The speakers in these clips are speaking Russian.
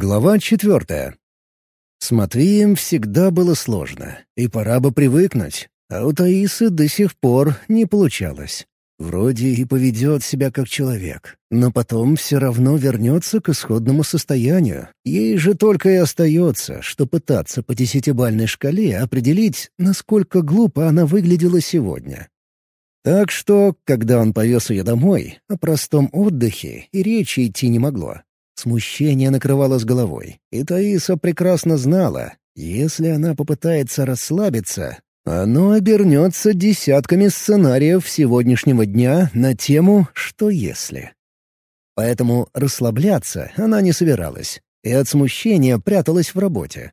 Глава четвертая. С Матвеем всегда было сложно, и пора бы привыкнуть, а у Таисы до сих пор не получалось. Вроде и поведет себя как человек, но потом все равно вернется к исходному состоянию. Ей же только и остается, что пытаться по десятибальной шкале определить, насколько глупо она выглядела сегодня. Так что, когда он повез ее домой, о простом отдыхе и речи идти не могло. Смущение накрывало с головой, и Таиса прекрасно знала, если она попытается расслабиться, оно обернется десятками сценариев сегодняшнего дня на тему «что если?». Поэтому расслабляться она не собиралась, и от смущения пряталась в работе.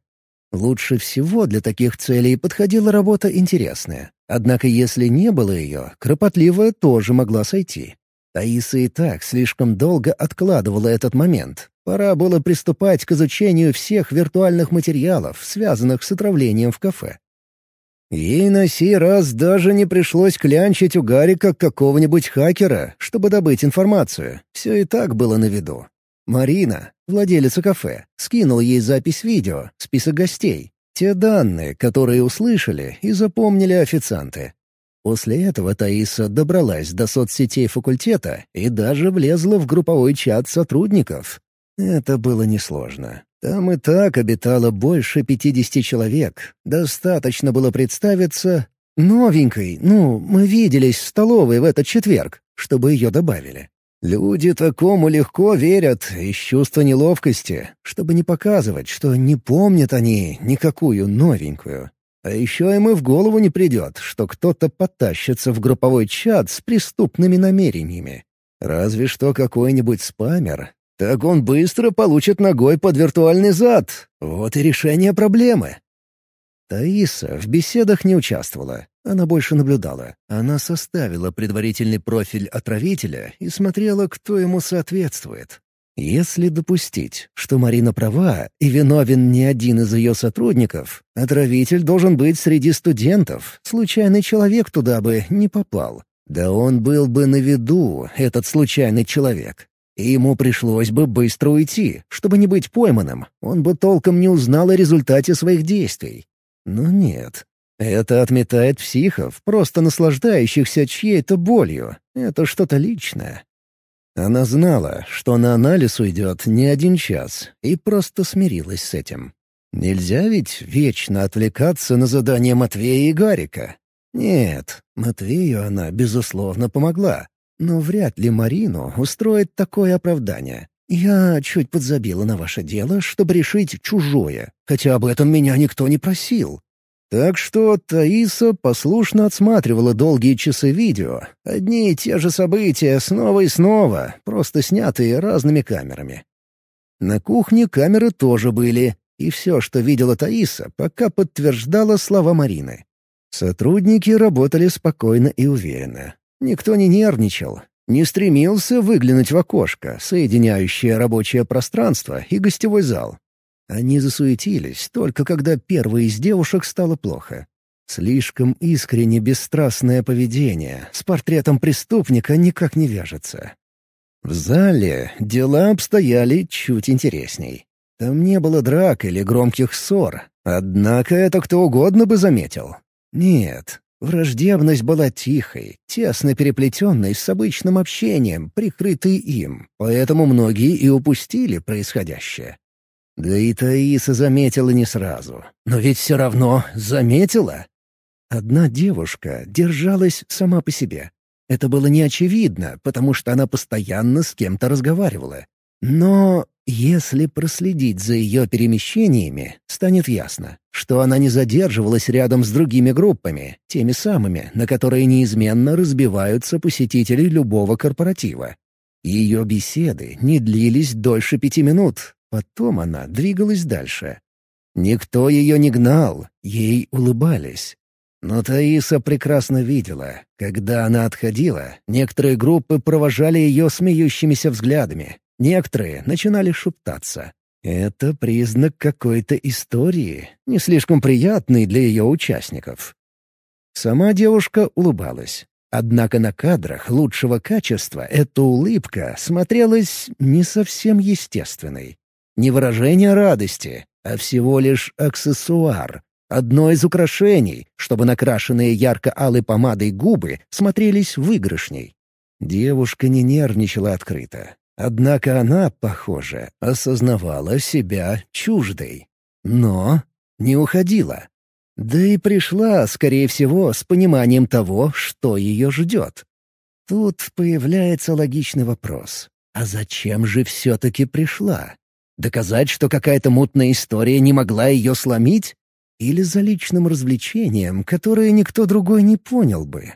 Лучше всего для таких целей подходила работа интересная. Однако если не было ее, кропотливая тоже могла сойти. Таиса и так слишком долго откладывала этот момент. Пора было приступать к изучению всех виртуальных материалов, связанных с отравлением в кафе. Ей на сей раз даже не пришлось клянчить у Гарика какого-нибудь хакера, чтобы добыть информацию. Все и так было на виду. Марина, владелица кафе, скинул ей запись видео, список гостей, те данные, которые услышали и запомнили официанты. После этого Таиса добралась до соцсетей факультета и даже влезла в групповой чат сотрудников. Это было несложно. Там и так обитало больше пятидесяти человек. Достаточно было представиться новенькой, ну, мы виделись в столовой в этот четверг, чтобы ее добавили. Люди такому легко верят из чувства неловкости, чтобы не показывать, что не помнят они никакую новенькую. А еще и в голову не придет, что кто-то потащится в групповой чат с преступными намерениями. Разве что какой-нибудь спамер. Так он быстро получит ногой под виртуальный зад. Вот и решение проблемы. Таиса в беседах не участвовала. Она больше наблюдала. Она составила предварительный профиль отравителя и смотрела, кто ему соответствует. Если допустить, что Марина права и виновен не один из ее сотрудников, отравитель должен быть среди студентов, случайный человек туда бы не попал. Да он был бы на виду, этот случайный человек. И ему пришлось бы быстро уйти, чтобы не быть пойманным. Он бы толком не узнал о результате своих действий. Но нет. Это отметает психов, просто наслаждающихся чьей-то болью. Это что-то личное. Она знала, что на анализ уйдет не один час, и просто смирилась с этим. Нельзя ведь вечно отвлекаться на задания Матвея и Гарика. Нет, Матвею она, безусловно, помогла. Но вряд ли Марину устроит такое оправдание. «Я чуть подзабила на ваше дело, чтобы решить чужое, хотя об этом меня никто не просил. Так что Таиса послушно отсматривала долгие часы видео. Одни и те же события снова и снова, просто снятые разными камерами. На кухне камеры тоже были, и все, что видела Таиса, пока подтверждало слова Марины. Сотрудники работали спокойно и уверенно. Никто не нервничал, не стремился выглянуть в окошко, соединяющее рабочее пространство и гостевой зал. Они засуетились, только когда первой из девушек стало плохо. Слишком искренне бесстрастное поведение с портретом преступника никак не вяжется. В зале дела обстояли чуть интересней. Там не было драк или громких ссор, однако это кто угодно бы заметил. Нет, враждебность была тихой, тесно переплетенной с обычным общением, прикрытой им, поэтому многие и упустили происходящее. Да и Таиса заметила не сразу. Но ведь все равно заметила. Одна девушка держалась сама по себе. Это было не очевидно, потому что она постоянно с кем-то разговаривала. Но если проследить за ее перемещениями, станет ясно, что она не задерживалась рядом с другими группами, теми самыми, на которые неизменно разбиваются посетители любого корпоратива. Ее беседы не длились дольше пяти минут, Потом она двигалась дальше. Никто ее не гнал, ей улыбались. Но Таиса прекрасно видела, когда она отходила, некоторые группы провожали ее смеющимися взглядами, некоторые начинали шептаться. Это признак какой-то истории, не слишком приятный для ее участников. Сама девушка улыбалась. Однако на кадрах лучшего качества эта улыбка смотрелась не совсем естественной. Не выражение радости, а всего лишь аксессуар. Одно из украшений, чтобы накрашенные ярко-алой помадой губы смотрелись выигрышней. Девушка не нервничала открыто. Однако она, похоже, осознавала себя чуждой. Но не уходила. Да и пришла, скорее всего, с пониманием того, что ее ждет. Тут появляется логичный вопрос. А зачем же все-таки пришла? Доказать, что какая-то мутная история не могла ее сломить? Или за личным развлечением, которое никто другой не понял бы?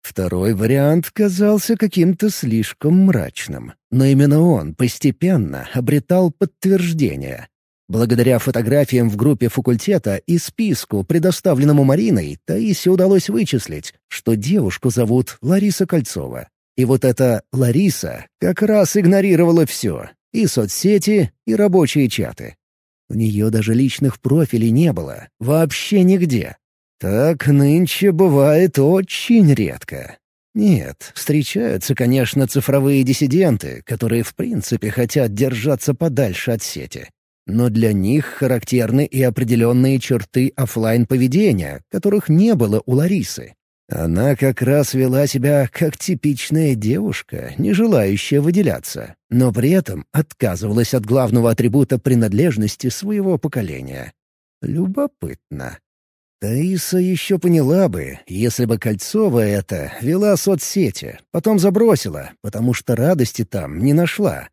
Второй вариант казался каким-то слишком мрачным, но именно он постепенно обретал подтверждение. Благодаря фотографиям в группе факультета и списку, предоставленному Мариной, Таисе удалось вычислить, что девушку зовут Лариса Кольцова. И вот эта Лариса как раз игнорировала все — и соцсети, и рабочие чаты. У нее даже личных профилей не было, вообще нигде. Так нынче бывает очень редко. Нет, встречаются, конечно, цифровые диссиденты, которые в принципе хотят держаться подальше от сети. Но для них характерны и определенные черты офлайн поведения которых не было у Ларисы. Она как раз вела себя как типичная девушка, не желающая выделяться, но при этом отказывалась от главного атрибута принадлежности своего поколения. Любопытно. Таиса еще поняла бы, если бы Кольцова это вела соцсети, потом забросила, потому что радости там не нашла.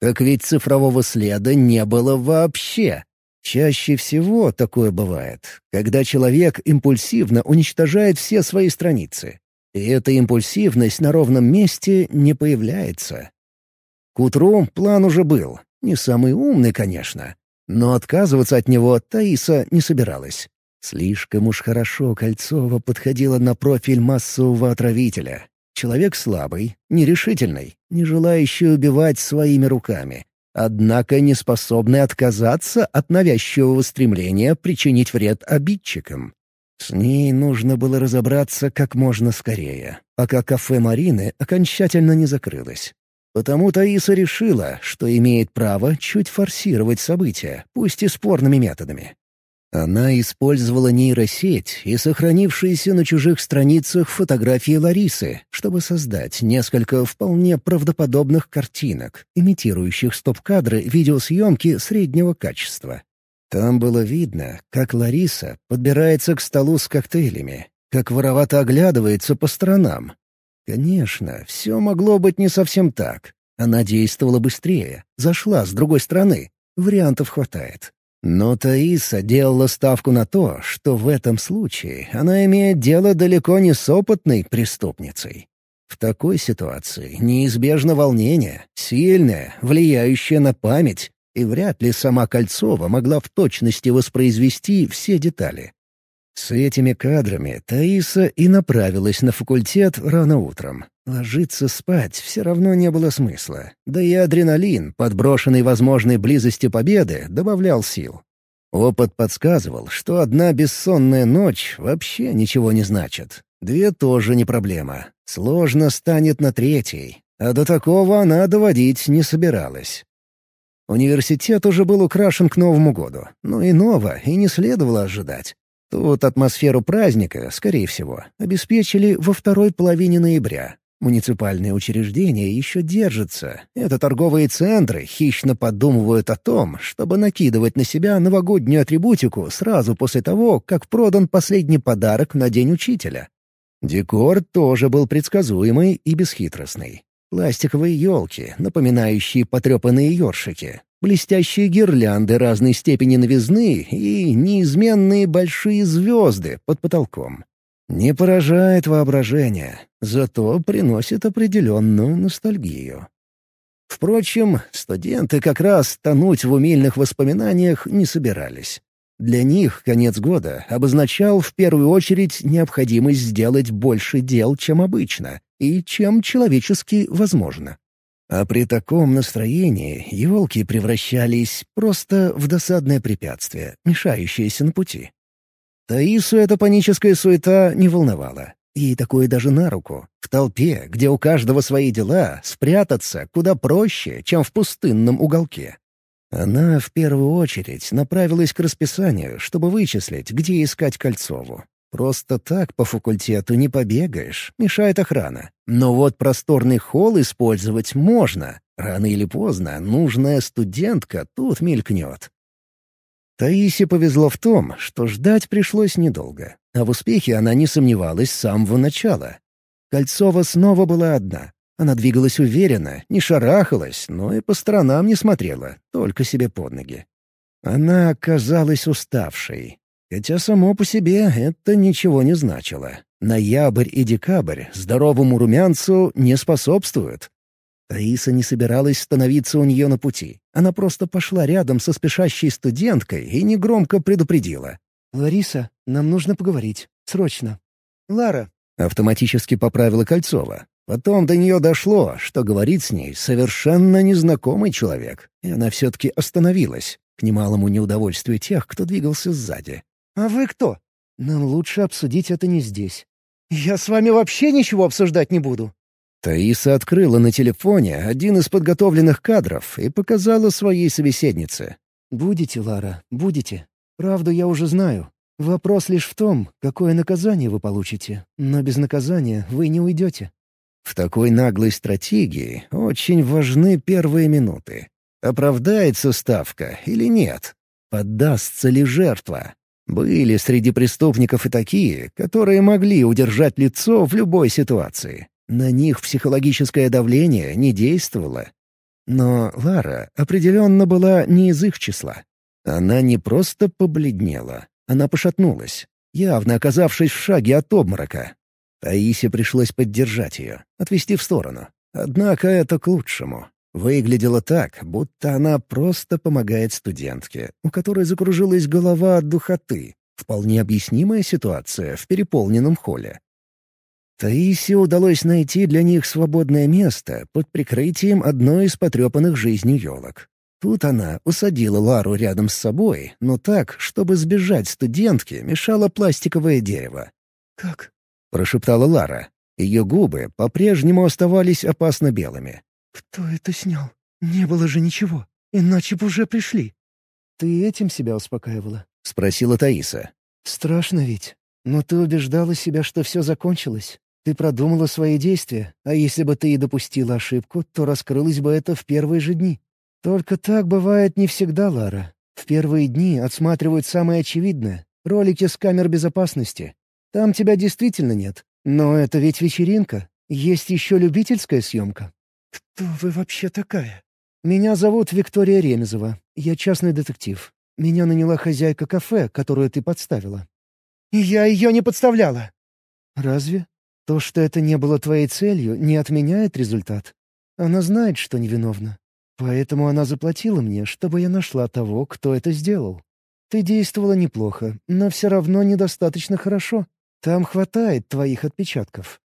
Так ведь цифрового следа не было вообще. Чаще всего такое бывает, когда человек импульсивно уничтожает все свои страницы. И эта импульсивность на ровном месте не появляется. К утру план уже был. Не самый умный, конечно. Но отказываться от него Таиса не собиралась. Слишком уж хорошо Кольцова подходила на профиль массового отравителя. Человек слабый, нерешительный, не желающий убивать своими руками, однако не способный отказаться от навязчивого стремления причинить вред обидчикам. С ней нужно было разобраться как можно скорее, пока кафе Марины окончательно не закрылось. Потому Таиса решила, что имеет право чуть форсировать события, пусть и спорными методами. Она использовала нейросеть и сохранившиеся на чужих страницах фотографии Ларисы, чтобы создать несколько вполне правдоподобных картинок, имитирующих стоп-кадры видеосъемки среднего качества. Там было видно, как Лариса подбирается к столу с коктейлями, как воровато оглядывается по сторонам. Конечно, все могло быть не совсем так. Она действовала быстрее, зашла с другой стороны. Вариантов хватает. Но Таиса делала ставку на то, что в этом случае она имеет дело далеко не с опытной преступницей. В такой ситуации неизбежно волнение, сильное, влияющее на память, и вряд ли сама Кольцова могла в точности воспроизвести все детали. С этими кадрами Таиса и направилась на факультет рано утром. Ложиться спать все равно не было смысла. Да и адреналин, подброшенный возможной близостью победы, добавлял сил. Опыт подсказывал, что одна бессонная ночь вообще ничего не значит. Две тоже не проблема. Сложно станет на третьей. А до такого она доводить не собиралась. Университет уже был украшен к Новому году. Но иного и не следовало ожидать. Тут атмосферу праздника, скорее всего, обеспечили во второй половине ноября, Муниципальные учреждения еще держатся. Это торговые центры хищно подумывают о том, чтобы накидывать на себя новогоднюю атрибутику сразу после того, как продан последний подарок на День Учителя. Декор тоже был предсказуемый и бесхитростный. Пластиковые елки, напоминающие потрепанные ёршики, блестящие гирлянды разной степени новизны и неизменные большие звезды под потолком. Не поражает воображение, зато приносит определенную ностальгию. Впрочем, студенты как раз тонуть в умильных воспоминаниях не собирались. Для них конец года обозначал в первую очередь необходимость сделать больше дел, чем обычно, и чем человечески возможно. А при таком настроении елки превращались просто в досадное препятствие, мешающееся на пути. Таису эта паническая суета не волновала. Ей такое даже на руку. В толпе, где у каждого свои дела, спрятаться куда проще, чем в пустынном уголке. Она в первую очередь направилась к расписанию, чтобы вычислить, где искать Кольцову. Просто так по факультету не побегаешь, мешает охрана. Но вот просторный холл использовать можно. Рано или поздно нужная студентка тут мелькнет. Таисе повезло в том, что ждать пришлось недолго. А в успехе она не сомневалась с самого начала. Кольцова снова была одна. Она двигалась уверенно, не шарахалась, но и по сторонам не смотрела, только себе под ноги. Она казалась уставшей. Хотя само по себе это ничего не значило. Ноябрь и декабрь здоровому румянцу не способствуют. Таиса не собиралась становиться у нее на пути. Она просто пошла рядом со спешащей студенткой и негромко предупредила. «Лариса, нам нужно поговорить. Срочно». «Лара». Автоматически поправила Кольцова. Потом до нее дошло, что говорит с ней совершенно незнакомый человек, и она все-таки остановилась, к немалому неудовольствию тех, кто двигался сзади. «А вы кто?» «Нам лучше обсудить это не здесь». «Я с вами вообще ничего обсуждать не буду». Таиса открыла на телефоне один из подготовленных кадров и показала своей собеседнице. «Будете, Лара, будете. Правду я уже знаю. Вопрос лишь в том, какое наказание вы получите. Но без наказания вы не уйдете». В такой наглой стратегии очень важны первые минуты. Оправдается ставка или нет? Поддастся ли жертва? Были среди преступников и такие, которые могли удержать лицо в любой ситуации. На них психологическое давление не действовало. Но Лара определенно была не из их числа. Она не просто побледнела, она пошатнулась, явно оказавшись в шаге от обморока. Таисе пришлось поддержать ее, отвести в сторону. Однако это к лучшему. Выглядело так, будто она просто помогает студентке, у которой закружилась голова от духоты. Вполне объяснимая ситуация в переполненном холле. Таисе удалось найти для них свободное место под прикрытием одной из потрепанных жизнью елок. Тут она усадила Лару рядом с собой, но так, чтобы сбежать студентке, мешало пластиковое дерево. «Как?» — прошептала Лара. Ее губы по-прежнему оставались опасно белыми. «Кто это снял? Не было же ничего. Иначе бы уже пришли». «Ты этим себя успокаивала?» — спросила Таиса. «Страшно ведь. Но ты убеждала себя, что все закончилось. Ты продумала свои действия, а если бы ты и допустила ошибку, то раскрылось бы это в первые же дни. Только так бывает не всегда, Лара. В первые дни отсматривают самое очевидное — ролики с камер безопасности. Там тебя действительно нет. Но это ведь вечеринка. Есть еще любительская съемка. Кто вы вообще такая? Меня зовут Виктория Ремезова. Я частный детектив. Меня наняла хозяйка кафе, которую ты подставила. Я ее не подставляла. Разве? То, что это не было твоей целью, не отменяет результат. Она знает, что невиновна. Поэтому она заплатила мне, чтобы я нашла того, кто это сделал. Ты действовала неплохо, но все равно недостаточно хорошо. Там хватает твоих отпечатков».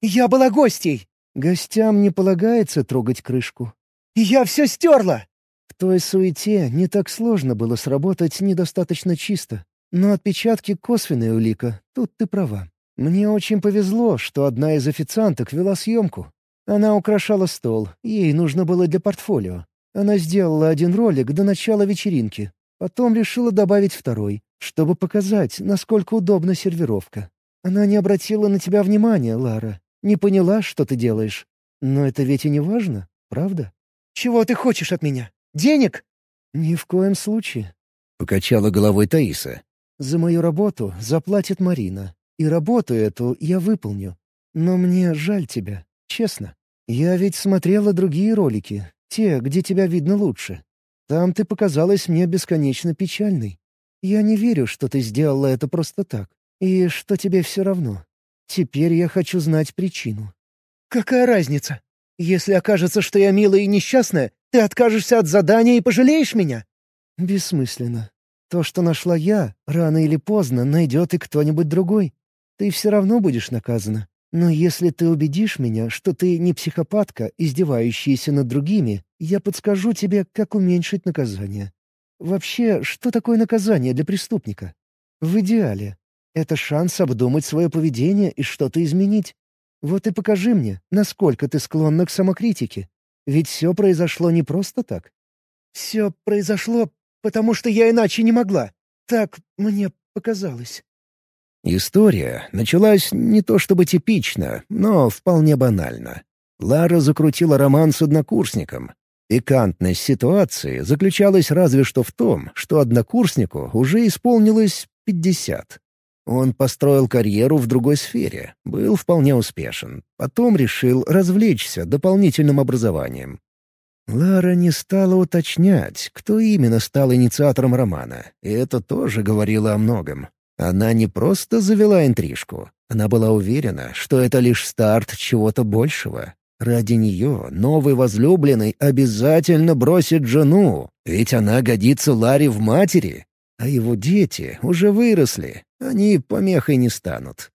«Я была гостей!» «Гостям не полагается трогать крышку». «Я все стерла!» В той суете не так сложно было сработать недостаточно чисто. Но отпечатки — косвенная улика, тут ты права. Мне очень повезло, что одна из официанток вела съемку. Она украшала стол, ей нужно было для портфолио. Она сделала один ролик до начала вечеринки, потом решила добавить второй, чтобы показать, насколько удобна сервировка. Она не обратила на тебя внимания, Лара. Не поняла, что ты делаешь. Но это ведь и не важно, правда? «Чего ты хочешь от меня? Денег?» «Ни в коем случае», — покачала головой Таиса. «За мою работу заплатит Марина. И работу эту я выполню. Но мне жаль тебя, честно. Я ведь смотрела другие ролики, те, где тебя видно лучше. Там ты показалась мне бесконечно печальной. Я не верю, что ты сделала это просто так. И что тебе все равно. Теперь я хочу знать причину. «Какая разница? Если окажется, что я милая и несчастная, ты откажешься от задания и пожалеешь меня?» «Бессмысленно. То, что нашла я, рано или поздно найдет и кто-нибудь другой. Ты все равно будешь наказана. Но если ты убедишь меня, что ты не психопатка, издевающаяся над другими, я подскажу тебе, как уменьшить наказание. Вообще, что такое наказание для преступника? В идеале, это шанс обдумать свое поведение и что-то изменить. Вот и покажи мне, насколько ты склонна к самокритике. Ведь все произошло не просто так. «Все произошло, потому что я иначе не могла. Так мне показалось». История началась не то чтобы типично, но вполне банально. Лара закрутила роман с однокурсником. Пикантность ситуации заключалась разве что в том, что однокурснику уже исполнилось пятьдесят. Он построил карьеру в другой сфере, был вполне успешен. Потом решил развлечься дополнительным образованием. Лара не стала уточнять, кто именно стал инициатором романа, и это тоже говорило о многом. Она не просто завела интрижку. Она была уверена, что это лишь старт чего-то большего. Ради нее новый возлюбленный обязательно бросит жену, ведь она годится Ларе в матери. А его дети уже выросли, они помехой не станут.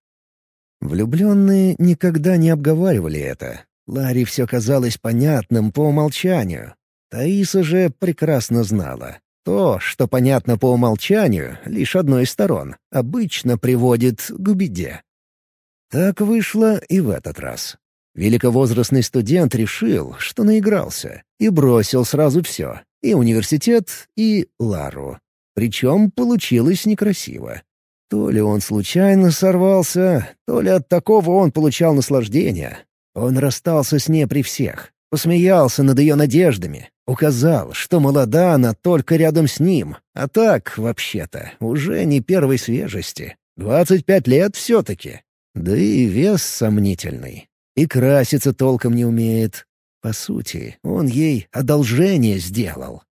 Влюбленные никогда не обговаривали это. Ларе все казалось понятным по умолчанию. Таиса же прекрасно знала. То, что понятно по умолчанию, лишь одной из сторон, обычно приводит к беде. Так вышло и в этот раз. Великовозрастный студент решил, что наигрался, и бросил сразу все — и университет, и Лару. Причем получилось некрасиво. То ли он случайно сорвался, то ли от такого он получал наслаждение. Он расстался с ней при всех, посмеялся над ее надеждами, Указал, что молода она только рядом с ним, а так, вообще-то, уже не первой свежести. Двадцать пять лет все-таки. Да и вес сомнительный. И краситься толком не умеет. По сути, он ей одолжение сделал.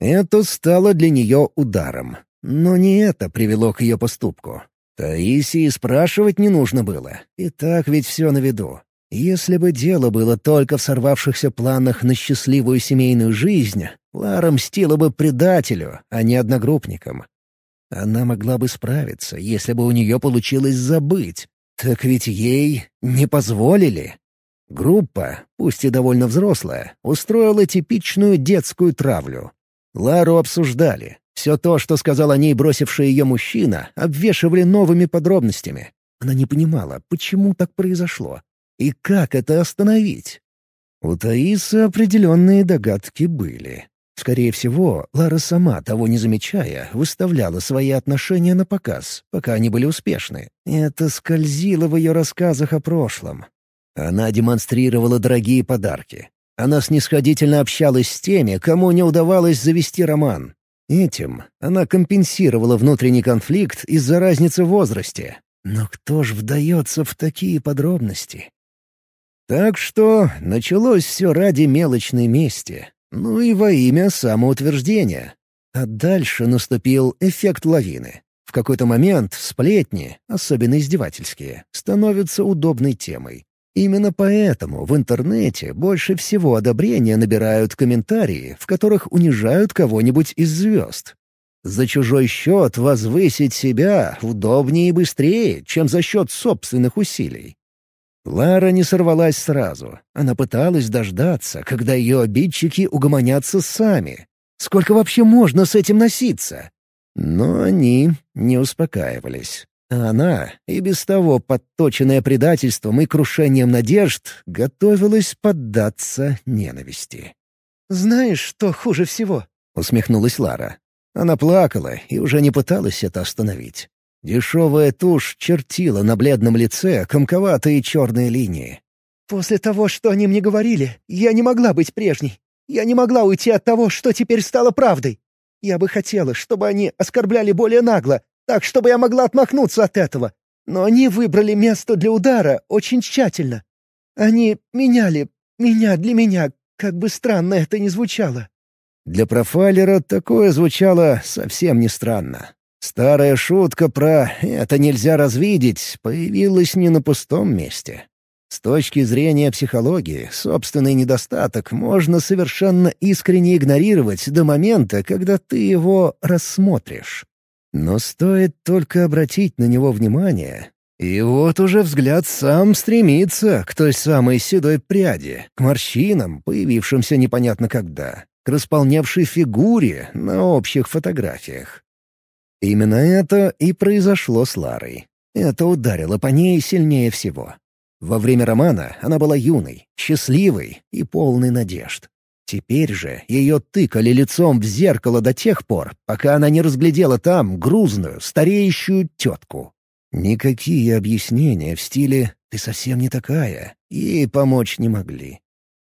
Это стало для нее ударом. Но не это привело к ее поступку. Таисии спрашивать не нужно было. И так ведь все на виду. Если бы дело было только в сорвавшихся планах на счастливую семейную жизнь, Лара мстила бы предателю, а не одногруппникам. Она могла бы справиться, если бы у нее получилось забыть. Так ведь ей не позволили. Группа, пусть и довольно взрослая, устроила типичную детскую травлю. Лару обсуждали. Все то, что сказал о ней бросивший ее мужчина, обвешивали новыми подробностями. Она не понимала, почему так произошло. И как это остановить? У Таисы определенные догадки были. Скорее всего, Лара сама, того не замечая, выставляла свои отношения на показ, пока они были успешны. Это скользило в ее рассказах о прошлом. Она демонстрировала дорогие подарки. Она снисходительно общалась с теми, кому не удавалось завести роман. Этим она компенсировала внутренний конфликт из-за разницы в возрасте. Но кто ж вдается в такие подробности? Так что началось все ради мелочной мести, ну и во имя самоутверждения. А дальше наступил эффект лавины. В какой-то момент сплетни, особенно издевательские, становятся удобной темой. Именно поэтому в интернете больше всего одобрения набирают комментарии, в которых унижают кого-нибудь из звезд. За чужой счет возвысить себя удобнее и быстрее, чем за счет собственных усилий. Лара не сорвалась сразу. Она пыталась дождаться, когда ее обидчики угомонятся сами. Сколько вообще можно с этим носиться? Но они не успокаивались. А она, и без того подточенная предательством и крушением надежд, готовилась поддаться ненависти. «Знаешь, что хуже всего?» — усмехнулась Лара. Она плакала и уже не пыталась это остановить. Дешевая тушь чертила на бледном лице комковатые черные линии. «После того, что они мне говорили, я не могла быть прежней. Я не могла уйти от того, что теперь стало правдой. Я бы хотела, чтобы они оскорбляли более нагло, так, чтобы я могла отмахнуться от этого. Но они выбрали место для удара очень тщательно. Они меняли меня для меня, как бы странно это ни звучало». Для профайлера такое звучало совсем не странно. Старая шутка про «это нельзя развидеть» появилась не на пустом месте. С точки зрения психологии, собственный недостаток можно совершенно искренне игнорировать до момента, когда ты его рассмотришь. Но стоит только обратить на него внимание, и вот уже взгляд сам стремится к той самой седой пряди, к морщинам, появившимся непонятно когда, к располневшей фигуре на общих фотографиях. Именно это и произошло с Ларой. Это ударило по ней сильнее всего. Во время романа она была юной, счастливой и полной надежд. Теперь же ее тыкали лицом в зеркало до тех пор, пока она не разглядела там грузную, стареющую тетку. Никакие объяснения в стиле «ты совсем не такая» ей помочь не могли.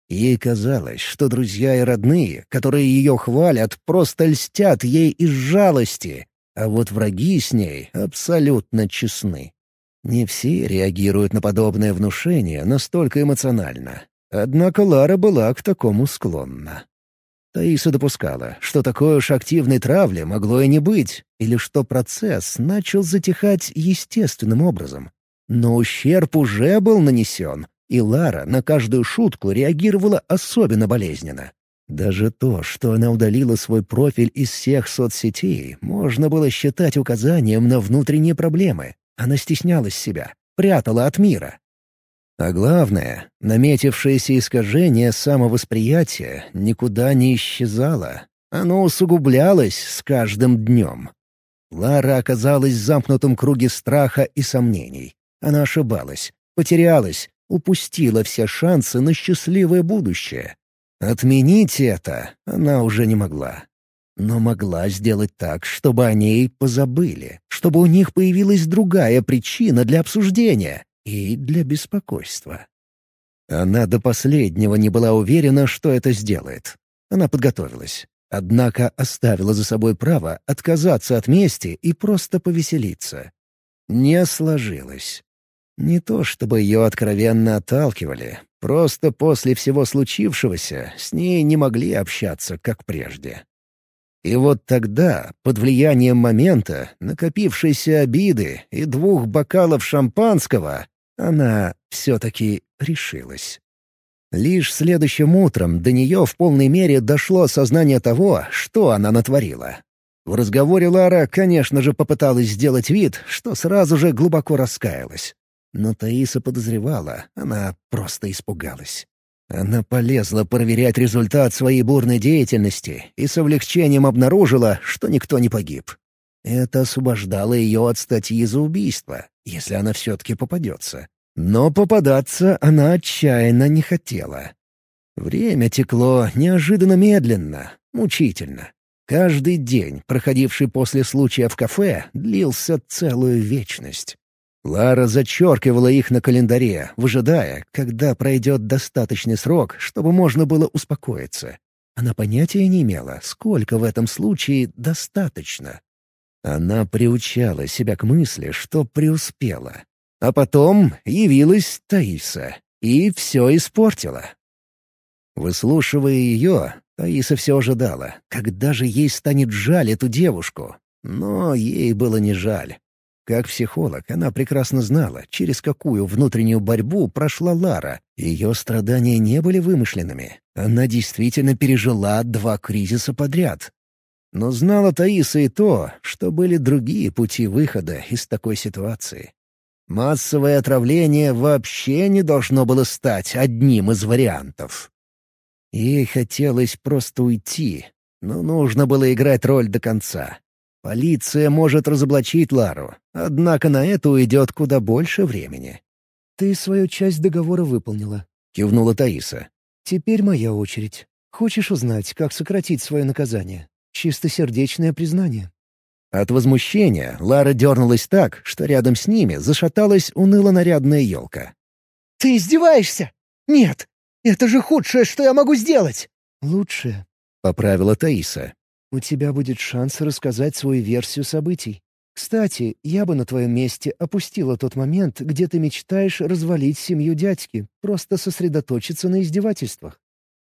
Ей казалось, что друзья и родные, которые ее хвалят, просто льстят ей из жалости, а вот враги с ней абсолютно честны. Не все реагируют на подобное внушение настолько эмоционально. Однако Лара была к такому склонна. Таиса допускала, что такой уж активной травли могло и не быть, или что процесс начал затихать естественным образом. Но ущерб уже был нанесен, и Лара на каждую шутку реагировала особенно болезненно. Даже то, что она удалила свой профиль из всех соцсетей, можно было считать указанием на внутренние проблемы. Она стеснялась себя, прятала от мира. А главное, наметившееся искажение самовосприятия никуда не исчезало. Оно усугублялось с каждым днем. Лара оказалась в замкнутом круге страха и сомнений. Она ошибалась, потерялась, упустила все шансы на счастливое будущее. Отменить это она уже не могла. Но могла сделать так, чтобы о ней позабыли, чтобы у них появилась другая причина для обсуждения, и для беспокойства. Она до последнего не была уверена, что это сделает. Она подготовилась. Однако оставила за собой право отказаться от мести и просто повеселиться. Не сложилось. Не то чтобы ее откровенно отталкивали, просто после всего случившегося с ней не могли общаться, как прежде. И вот тогда, под влиянием момента, накопившейся обиды и двух бокалов шампанского, она все-таки решилась. Лишь следующим утром до нее в полной мере дошло осознание того, что она натворила. В разговоре Лара, конечно же, попыталась сделать вид, что сразу же глубоко раскаялась. Но Таиса подозревала, она просто испугалась. Она полезла проверять результат своей бурной деятельности и с облегчением обнаружила, что никто не погиб. Это освобождало ее от статьи за убийство, если она все-таки попадется. Но попадаться она отчаянно не хотела. Время текло неожиданно медленно, мучительно. Каждый день, проходивший после случая в кафе, длился целую вечность. Лара зачеркивала их на календаре, выжидая, когда пройдет достаточный срок, чтобы можно было успокоиться. Она понятия не имела, сколько в этом случае достаточно. Она приучала себя к мысли, что преуспела. А потом явилась Таиса и все испортила. Выслушивая ее, Таиса все ожидала, когда же ей станет жаль эту девушку. Но ей было не жаль. Как психолог, она прекрасно знала, через какую внутреннюю борьбу прошла Лара. Ее страдания не были вымышленными. Она действительно пережила два кризиса подряд, но знала Таиса и то, что были другие пути выхода из такой ситуации. Массовое отравление вообще не должно было стать одним из вариантов. Ей хотелось просто уйти, но нужно было играть роль до конца. Полиция может разоблачить Лару, однако на это уйдет куда больше времени. «Ты свою часть договора выполнила», — кивнула Таиса. «Теперь моя очередь. Хочешь узнать, как сократить свое наказание?» Чистосердечное признание. От возмущения Лара дернулась так, что рядом с ними зашаталась уныло-нарядная елка. «Ты издеваешься? Нет! Это же худшее, что я могу сделать!» «Лучшее», — поправила Таиса. «У тебя будет шанс рассказать свою версию событий. Кстати, я бы на твоем месте опустила тот момент, где ты мечтаешь развалить семью дядьки, просто сосредоточиться на издевательствах.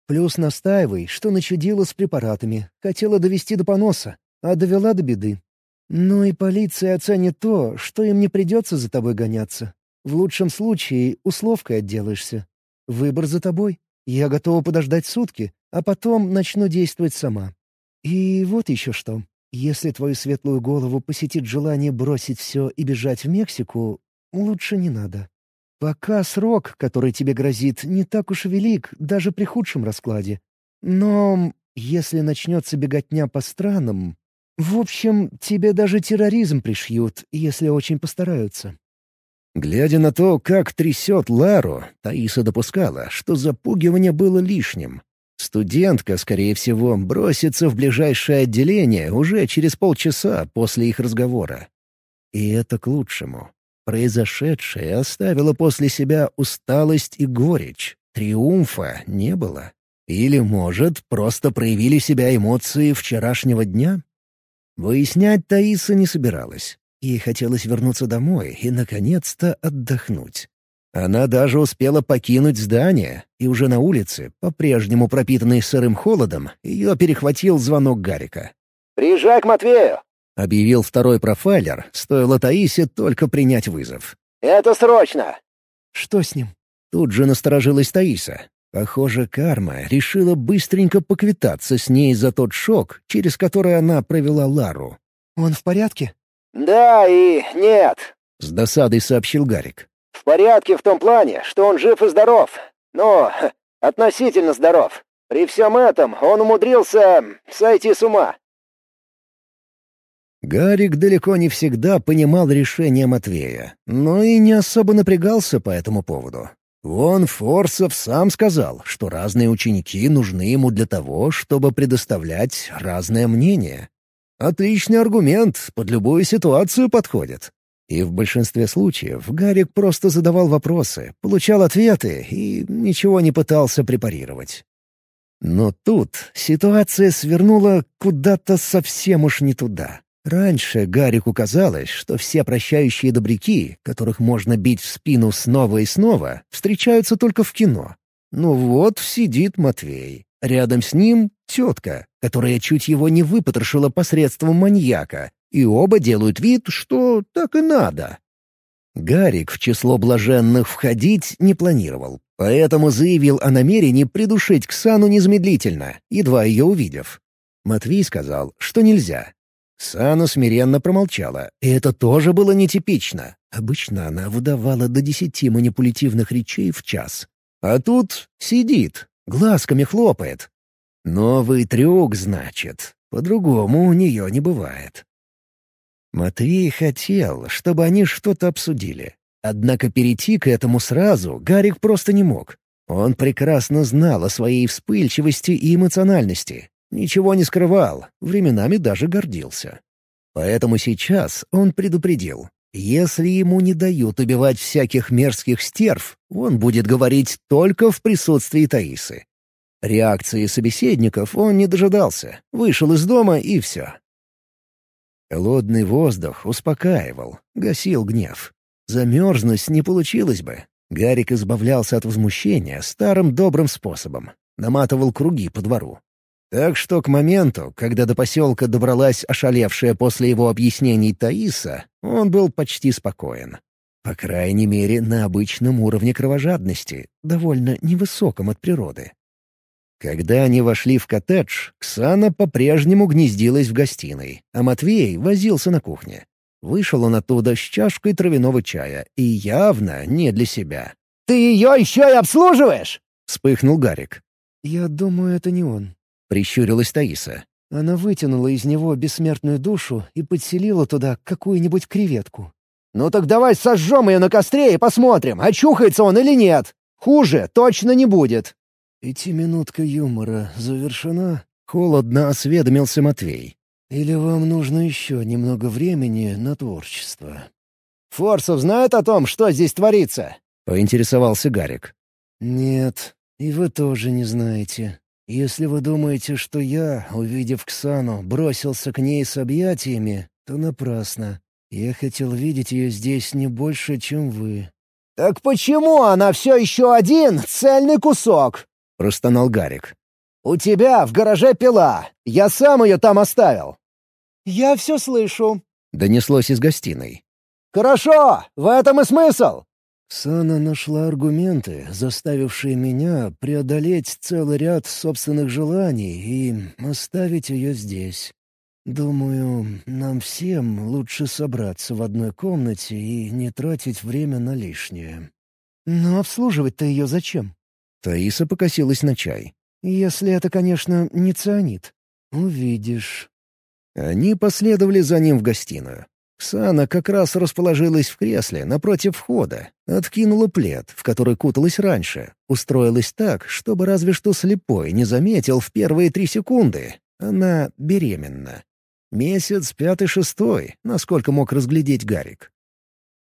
Плюс настаивай, что начудила с препаратами, хотела довести до поноса, а довела до беды. Ну и полиция оценит то, что им не придется за тобой гоняться. В лучшем случае условкой отделаешься. Выбор за тобой. Я готова подождать сутки, а потом начну действовать сама. И вот еще что. Если твою светлую голову посетит желание бросить все и бежать в Мексику, лучше не надо. Пока срок, который тебе грозит, не так уж велик, даже при худшем раскладе. Но если начнется беготня по странам... В общем, тебе даже терроризм пришьют, если очень постараются. Глядя на то, как трясет Лару, Таиса допускала, что запугивание было лишним. Студентка, скорее всего, бросится в ближайшее отделение уже через полчаса после их разговора. И это к лучшему. Произошедшее оставило после себя усталость и горечь. Триумфа не было. Или, может, просто проявили себя эмоции вчерашнего дня? Выяснять Таиса не собиралась. Ей хотелось вернуться домой и, наконец-то, отдохнуть. Она даже успела покинуть здание, и уже на улице, по-прежнему пропитанной сырым холодом, ее перехватил звонок Гарика. «Приезжай к Матвею!» — объявил второй профайлер, стоило Таисе только принять вызов. «Это срочно!» «Что с ним?» Тут же насторожилась Таиса. Похоже, карма решила быстренько поквитаться с ней за тот шок, через который она провела Лару. «Он в порядке?» «Да и нет», — с досадой сообщил Гарик. В порядке в том плане, что он жив и здоров. Но относительно здоров. При всем этом он умудрился сойти с ума. Гарик далеко не всегда понимал решение Матвея, но и не особо напрягался по этому поводу. Вон Форсов сам сказал, что разные ученики нужны ему для того, чтобы предоставлять разное мнение. Отличный аргумент, под любую ситуацию подходит. И в большинстве случаев Гарик просто задавал вопросы, получал ответы и ничего не пытался препарировать. Но тут ситуация свернула куда-то совсем уж не туда. Раньше Гарику казалось, что все прощающие добряки, которых можно бить в спину снова и снова, встречаются только в кино. Ну вот сидит Матвей. Рядом с ним — тетка, которая чуть его не выпотрошила посредством маньяка, и оба делают вид, что так и надо. Гарик в число блаженных входить не планировал, поэтому заявил о намерении придушить Ксану незамедлительно, едва ее увидев. Матвей сказал, что нельзя. Ксана смиренно промолчала, и это тоже было нетипично. Обычно она выдавала до десяти манипулятивных речей в час. А тут сидит, глазками хлопает. Новый трюк, значит. По-другому у нее не бывает. Матвей хотел, чтобы они что-то обсудили. Однако перейти к этому сразу Гарик просто не мог. Он прекрасно знал о своей вспыльчивости и эмоциональности. Ничего не скрывал, временами даже гордился. Поэтому сейчас он предупредил. Если ему не дают убивать всяких мерзких стерв, он будет говорить только в присутствии Таисы. Реакции собеседников он не дожидался, вышел из дома и все. Холодный воздух успокаивал, гасил гнев. Замерзнуть не получилось бы. Гарик избавлялся от возмущения старым добрым способом. Наматывал круги по двору. Так что к моменту, когда до поселка добралась ошалевшая после его объяснений Таиса, он был почти спокоен. По крайней мере, на обычном уровне кровожадности, довольно невысоком от природы. Когда они вошли в коттедж, Ксана по-прежнему гнездилась в гостиной, а Матвей возился на кухне. Вышел он оттуда с чашкой травяного чая, и явно не для себя. «Ты ее еще и обслуживаешь?» — вспыхнул Гарик. «Я думаю, это не он», — прищурилась Таиса. Она вытянула из него бессмертную душу и подселила туда какую-нибудь креветку. «Ну так давай сожжем ее на костре и посмотрим, очухается он или нет. Хуже точно не будет». «Пятиминутка юмора завершена?» — холодно осведомился Матвей. «Или вам нужно еще немного времени на творчество?» «Форсов знает о том, что здесь творится?» — поинтересовался Гарик. «Нет, и вы тоже не знаете. Если вы думаете, что я, увидев Ксану, бросился к ней с объятиями, то напрасно. Я хотел видеть ее здесь не больше, чем вы». «Так почему она все еще один цельный кусок?» — простонал Гарик. «У тебя в гараже пила. Я сам ее там оставил». «Я все слышу», — донеслось из гостиной. «Хорошо, в этом и смысл». Сана нашла аргументы, заставившие меня преодолеть целый ряд собственных желаний и оставить ее здесь. Думаю, нам всем лучше собраться в одной комнате и не тратить время на лишнее. Но обслуживать-то ее зачем? Таиса покосилась на чай. «Если это, конечно, не цианид». «Увидишь». Они последовали за ним в гостиную. Ксана как раз расположилась в кресле напротив входа, откинула плед, в который куталась раньше, устроилась так, чтобы разве что слепой не заметил в первые три секунды. Она беременна. Месяц пятый-шестой, насколько мог разглядеть Гарик.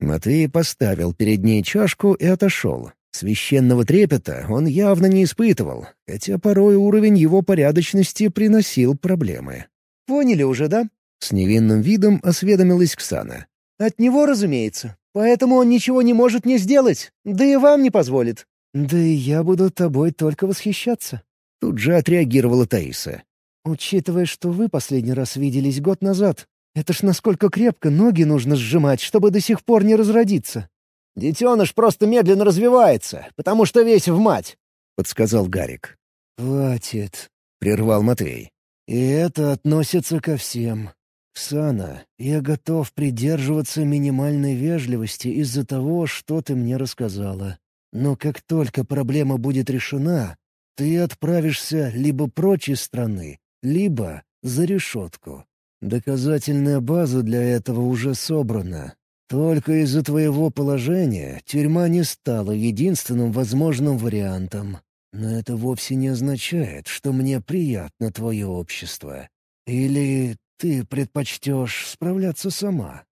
Матвей поставил перед ней чашку и отошел. Священного трепета он явно не испытывал, хотя порой уровень его порядочности приносил проблемы. «Поняли уже, да?» — с невинным видом осведомилась Ксана. «От него, разумеется. Поэтому он ничего не может не сделать, да и вам не позволит». «Да и я буду тобой только восхищаться», — тут же отреагировала Таиса. Учитывая, что вы последний раз виделись год назад, это ж насколько крепко ноги нужно сжимать, чтобы до сих пор не разродиться. «Детеныш просто медленно развивается, потому что весь в мать», — подсказал Гарик. «Хватит», — прервал Матвей. «И это относится ко всем. Сана, я готов придерживаться минимальной вежливости из-за того, что ты мне рассказала. Но как только проблема будет решена, ты отправишься либо прочь из страны, либо за решетку. Доказательная база для этого уже собрана. Только из-за твоего положения тюрьма не стала единственным возможным вариантом. Но это вовсе не означает, что мне приятно твое общество. Или ты предпочтешь справляться сама?»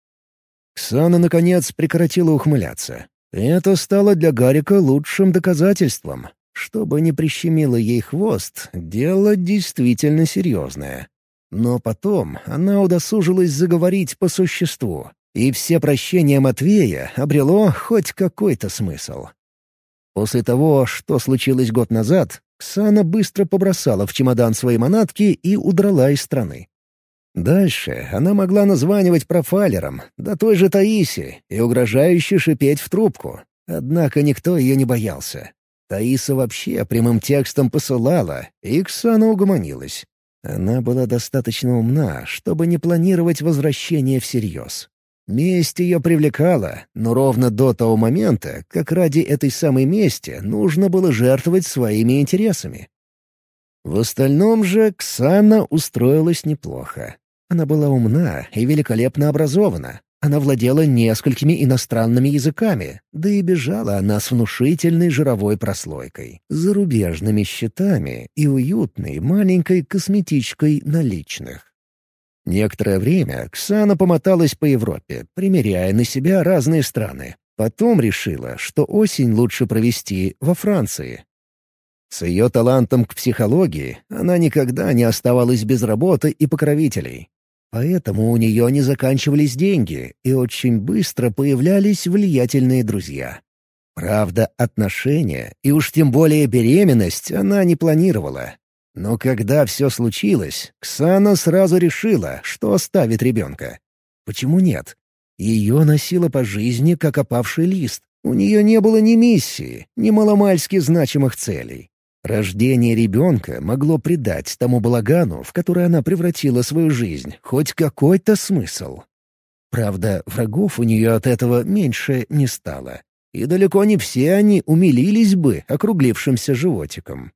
Ксана, наконец, прекратила ухмыляться. Это стало для Гарика лучшим доказательством. Чтобы не прищемило ей хвост, дело действительно серьезное. Но потом она удосужилась заговорить по существу, и все прощения Матвея обрело хоть какой-то смысл. После того, что случилось год назад, Ксана быстро побросала в чемодан свои манатки и удрала из страны. Дальше она могла названивать профайлерам, да той же Таисе, и угрожающе шипеть в трубку. Однако никто ее не боялся. Таиса вообще прямым текстом посылала, и Ксана угомонилась. Она была достаточно умна, чтобы не планировать возвращение всерьез. Месть ее привлекала, но ровно до того момента, как ради этой самой мести нужно было жертвовать своими интересами. В остальном же Ксана устроилась неплохо. Она была умна и великолепно образована, она владела несколькими иностранными языками, да и бежала она с внушительной жировой прослойкой, зарубежными счетами и уютной маленькой косметичкой наличных. Некоторое время Ксана помоталась по Европе, примеряя на себя разные страны. Потом решила, что осень лучше провести во Франции. С ее талантом к психологии она никогда не оставалась без работы и покровителей. Поэтому у нее не заканчивались деньги, и очень быстро появлялись влиятельные друзья. Правда, отношения, и уж тем более беременность, она не планировала. Но когда все случилось, Ксана сразу решила, что оставит ребенка. Почему нет? Ее носило по жизни, как опавший лист. У нее не было ни миссии, ни маломальски значимых целей. Рождение ребенка могло придать тому балагану, в который она превратила свою жизнь, хоть какой-то смысл. Правда, врагов у нее от этого меньше не стало. И далеко не все они умилились бы округлившимся животиком.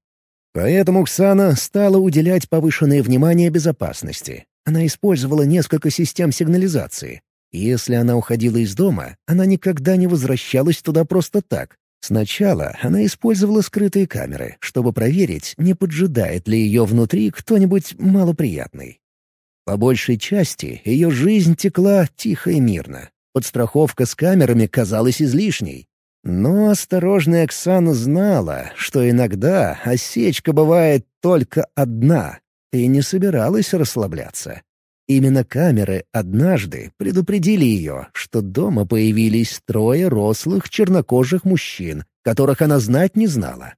Поэтому Ксана стала уделять повышенное внимание безопасности. Она использовала несколько систем сигнализации. Если она уходила из дома, она никогда не возвращалась туда просто так, Сначала она использовала скрытые камеры, чтобы проверить, не поджидает ли ее внутри кто-нибудь малоприятный. По большей части ее жизнь текла тихо и мирно. Подстраховка с камерами казалась излишней. Но осторожная Оксана знала, что иногда осечка бывает только одна, и не собиралась расслабляться. Именно камеры однажды предупредили ее, что дома появились трое рослых чернокожих мужчин, которых она знать не знала.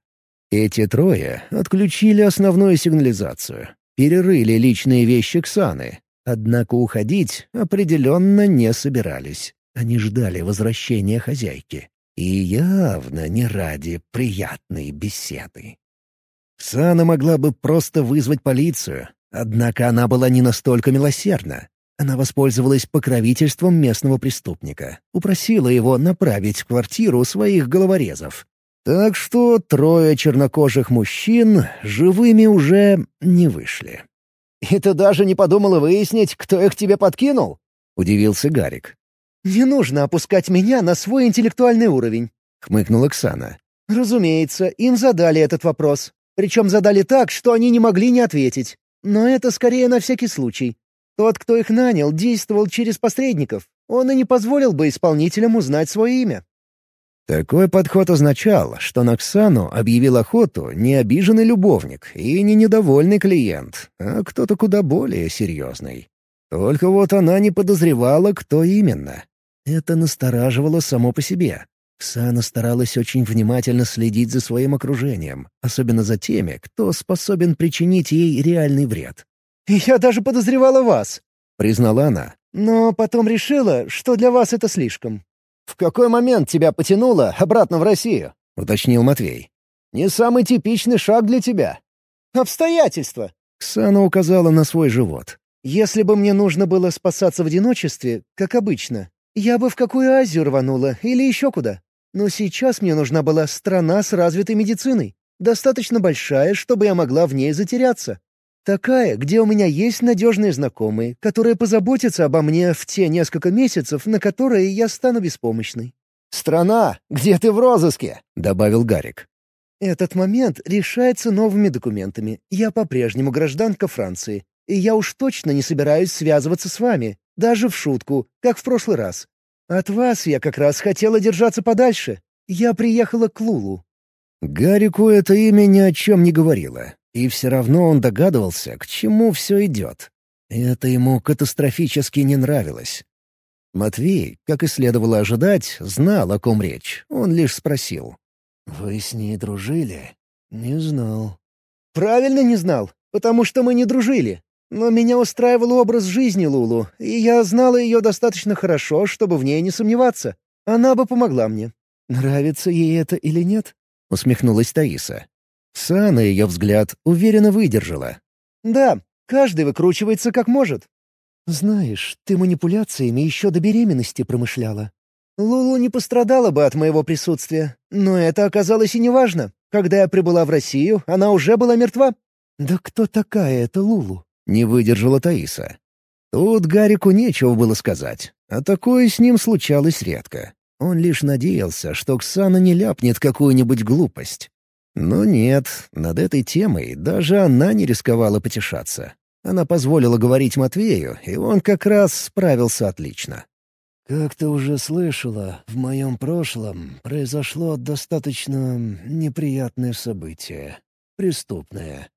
Эти трое отключили основную сигнализацию, перерыли личные вещи Ксаны, однако уходить определенно не собирались. Они ждали возвращения хозяйки. И явно не ради приятной беседы. Сана могла бы просто вызвать полицию, Однако она была не настолько милосердна. Она воспользовалась покровительством местного преступника, упросила его направить в квартиру своих головорезов. Так что трое чернокожих мужчин живыми уже не вышли. «И ты даже не подумала выяснить, кто их тебе подкинул?» — удивился Гарик. «Не нужно опускать меня на свой интеллектуальный уровень», — хмыкнула Оксана. «Разумеется, им задали этот вопрос. Причем задали так, что они не могли не ответить. Но это скорее на всякий случай. Тот, кто их нанял, действовал через посредников. Он и не позволил бы исполнителям узнать свое имя. Такой подход означал, что на Оксану объявил охоту не обиженный любовник и не недовольный клиент, а кто-то куда более серьезный. Только вот она не подозревала, кто именно. Это настораживало само по себе. Ксана старалась очень внимательно следить за своим окружением, особенно за теми, кто способен причинить ей реальный вред. «Я даже подозревала вас», — признала она. «Но потом решила, что для вас это слишком. «В какой момент тебя потянуло обратно в Россию?» — уточнил Матвей. «Не самый типичный шаг для тебя». «Обстоятельства!» — Ксана указала на свой живот. «Если бы мне нужно было спасаться в одиночестве, как обычно, я бы в какую Азию рванула или еще куда. Но сейчас мне нужна была страна с развитой медициной, достаточно большая, чтобы я могла в ней затеряться. Такая, где у меня есть надежные знакомые, которые позаботятся обо мне в те несколько месяцев, на которые я стану беспомощной. «Страна, где ты в розыске», — добавил Гарик. «Этот момент решается новыми документами. Я по-прежнему гражданка Франции, и я уж точно не собираюсь связываться с вами, даже в шутку, как в прошлый раз. От вас я как раз хотела держаться подальше. Я приехала к Лулу». Гарику это имя ни о чем не говорило. И все равно он догадывался, к чему все идет. Это ему катастрофически не нравилось. Матвей, как и следовало ожидать, знал, о ком речь. Он лишь спросил. «Вы с ней дружили?» «Не знал». «Правильно не знал, потому что мы не дружили. Но меня устраивал образ жизни Лулу, и я знала ее достаточно хорошо, чтобы в ней не сомневаться. Она бы помогла мне». «Нравится ей это или нет?» — усмехнулась Таиса. Са, на ее взгляд, уверенно выдержала. «Да, каждый выкручивается как может». «Знаешь, ты манипуляциями еще до беременности промышляла». Лулу не пострадала бы от моего присутствия, но это оказалось и неважно. Когда я прибыла в Россию, она уже была мертва. «Да кто такая эта Лулу?» — не выдержала Таиса. Тут Гарику нечего было сказать, а такое с ним случалось редко. Он лишь надеялся, что Ксана не ляпнет какую-нибудь глупость. Но нет, над этой темой даже она не рисковала потешаться. Она позволила говорить Матвею, и он как раз справился отлично. «Как ты уже слышала, в моем прошлом произошло достаточно неприятное событие. Преступное.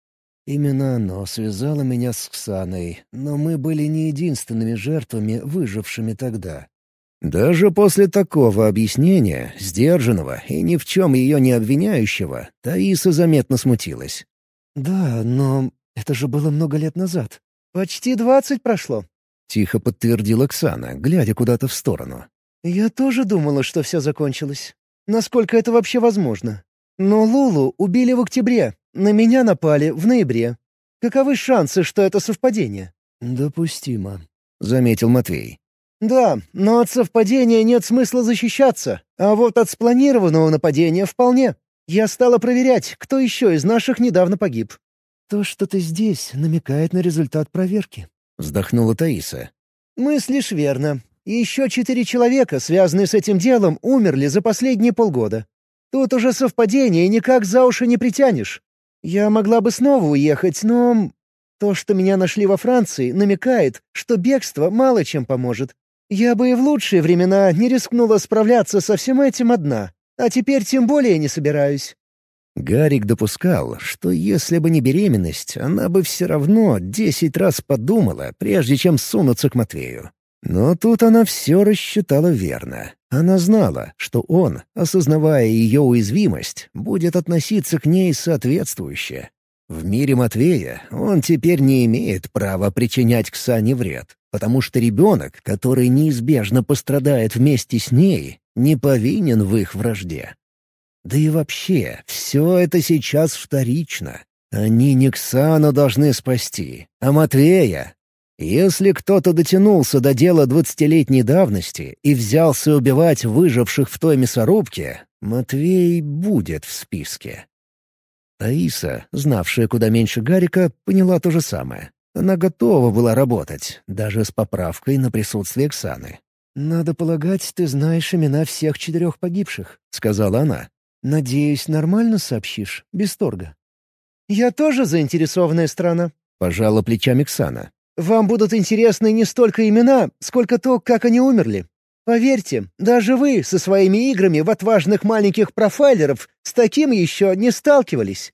Именно оно связало меня с Ксаной, но мы были не единственными жертвами, выжившими тогда. Даже после такого объяснения, сдержанного и ни в чем ее не обвиняющего, Таиса заметно смутилась. «Да, но это же было много лет назад». «Почти двадцать прошло», — тихо подтвердила Оксана, глядя куда-то в сторону. «Я тоже думала, что все закончилось. Насколько это вообще возможно? Но Лулу убили в октябре, на меня напали в ноябре. Каковы шансы, что это совпадение?» «Допустимо», — заметил Матвей. «Да, но от совпадения нет смысла защищаться, а вот от спланированного нападения вполне. Я стала проверять, кто еще из наших недавно погиб». «То, что ты здесь, намекает на результат проверки», — вздохнула Таиса. «Мыслишь верно. Еще четыре человека, связанные с этим делом, умерли за последние полгода. Тут уже совпадение никак за уши не притянешь. Я могла бы снова уехать, но... То, что меня нашли во Франции, намекает, что бегство мало чем поможет. Я бы и в лучшие времена не рискнула справляться со всем этим одна, а теперь тем более не собираюсь». Гарик допускал, что если бы не беременность, она бы все равно десять раз подумала, прежде чем сунуться к Матвею. Но тут она все рассчитала верно. Она знала, что он, осознавая ее уязвимость, будет относиться к ней соответствующе. В мире Матвея он теперь не имеет права причинять Ксане вред, потому что ребенок, который неизбежно пострадает вместе с ней, не повинен в их вражде. Да и вообще, все это сейчас вторично. Они не Ксану должны спасти, а Матвея. Если кто-то дотянулся до дела двадцатилетней давности и взялся убивать выживших в той мясорубке, Матвей будет в списке. Таиса, знавшая куда меньше Гарика, поняла то же самое. Она готова была работать, даже с поправкой на присутствие Ксаны. «Надо полагать, ты знаешь имена всех четырех погибших», — сказала она. «Надеюсь, нормально сообщишь, без торга». «Я тоже заинтересованная страна», — пожала плечами Ксана. «Вам будут интересны не столько имена, сколько то, как они умерли. Поверьте, даже вы со своими играми в отважных маленьких профайлеров с таким еще не сталкивались».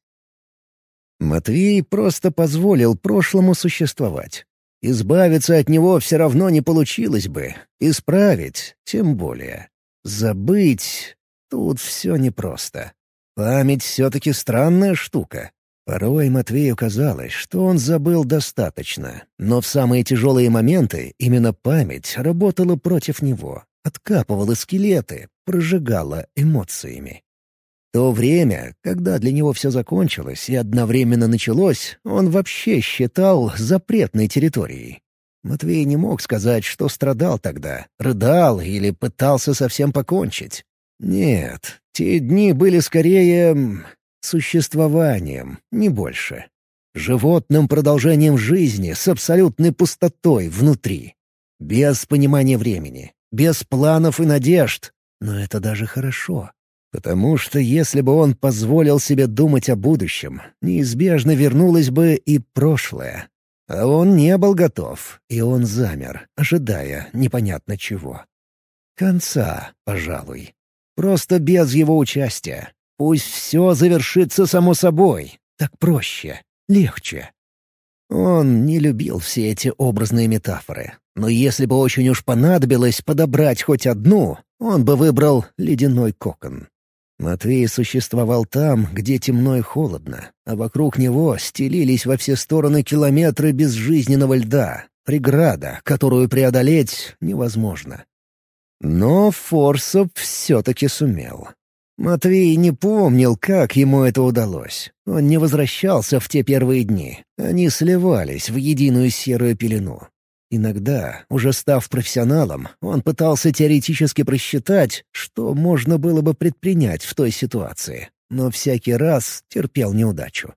Матвей просто позволил прошлому существовать. Избавиться от него все равно не получилось бы. Исправить — тем более. Забыть — тут все непросто. Память все-таки странная штука. Порой Матвею казалось, что он забыл достаточно, но в самые тяжелые моменты именно память работала против него, откапывала скелеты, прожигала эмоциями. То время, когда для него все закончилось и одновременно началось, он вообще считал запретной территорией. Матвей не мог сказать, что страдал тогда, рыдал или пытался совсем покончить. Нет, те дни были скорее... существованием, не больше. Животным продолжением жизни с абсолютной пустотой внутри. Без понимания времени, без планов и надежд. Но это даже хорошо. Потому что если бы он позволил себе думать о будущем, неизбежно вернулось бы и прошлое. А он не был готов, и он замер, ожидая непонятно чего. Конца, пожалуй. Просто без его участия. Пусть все завершится само собой. Так проще, легче. Он не любил все эти образные метафоры. Но если бы очень уж понадобилось подобрать хоть одну, он бы выбрал ледяной кокон. Матвей существовал там, где темно и холодно, а вокруг него стелились во все стороны километры безжизненного льда, преграда, которую преодолеть невозможно. Но Форсоп все-таки сумел. Матвей не помнил, как ему это удалось. Он не возвращался в те первые дни. Они сливались в единую серую пелену. Иногда, уже став профессионалом, он пытался теоретически просчитать, что можно было бы предпринять в той ситуации, но всякий раз терпел неудачу.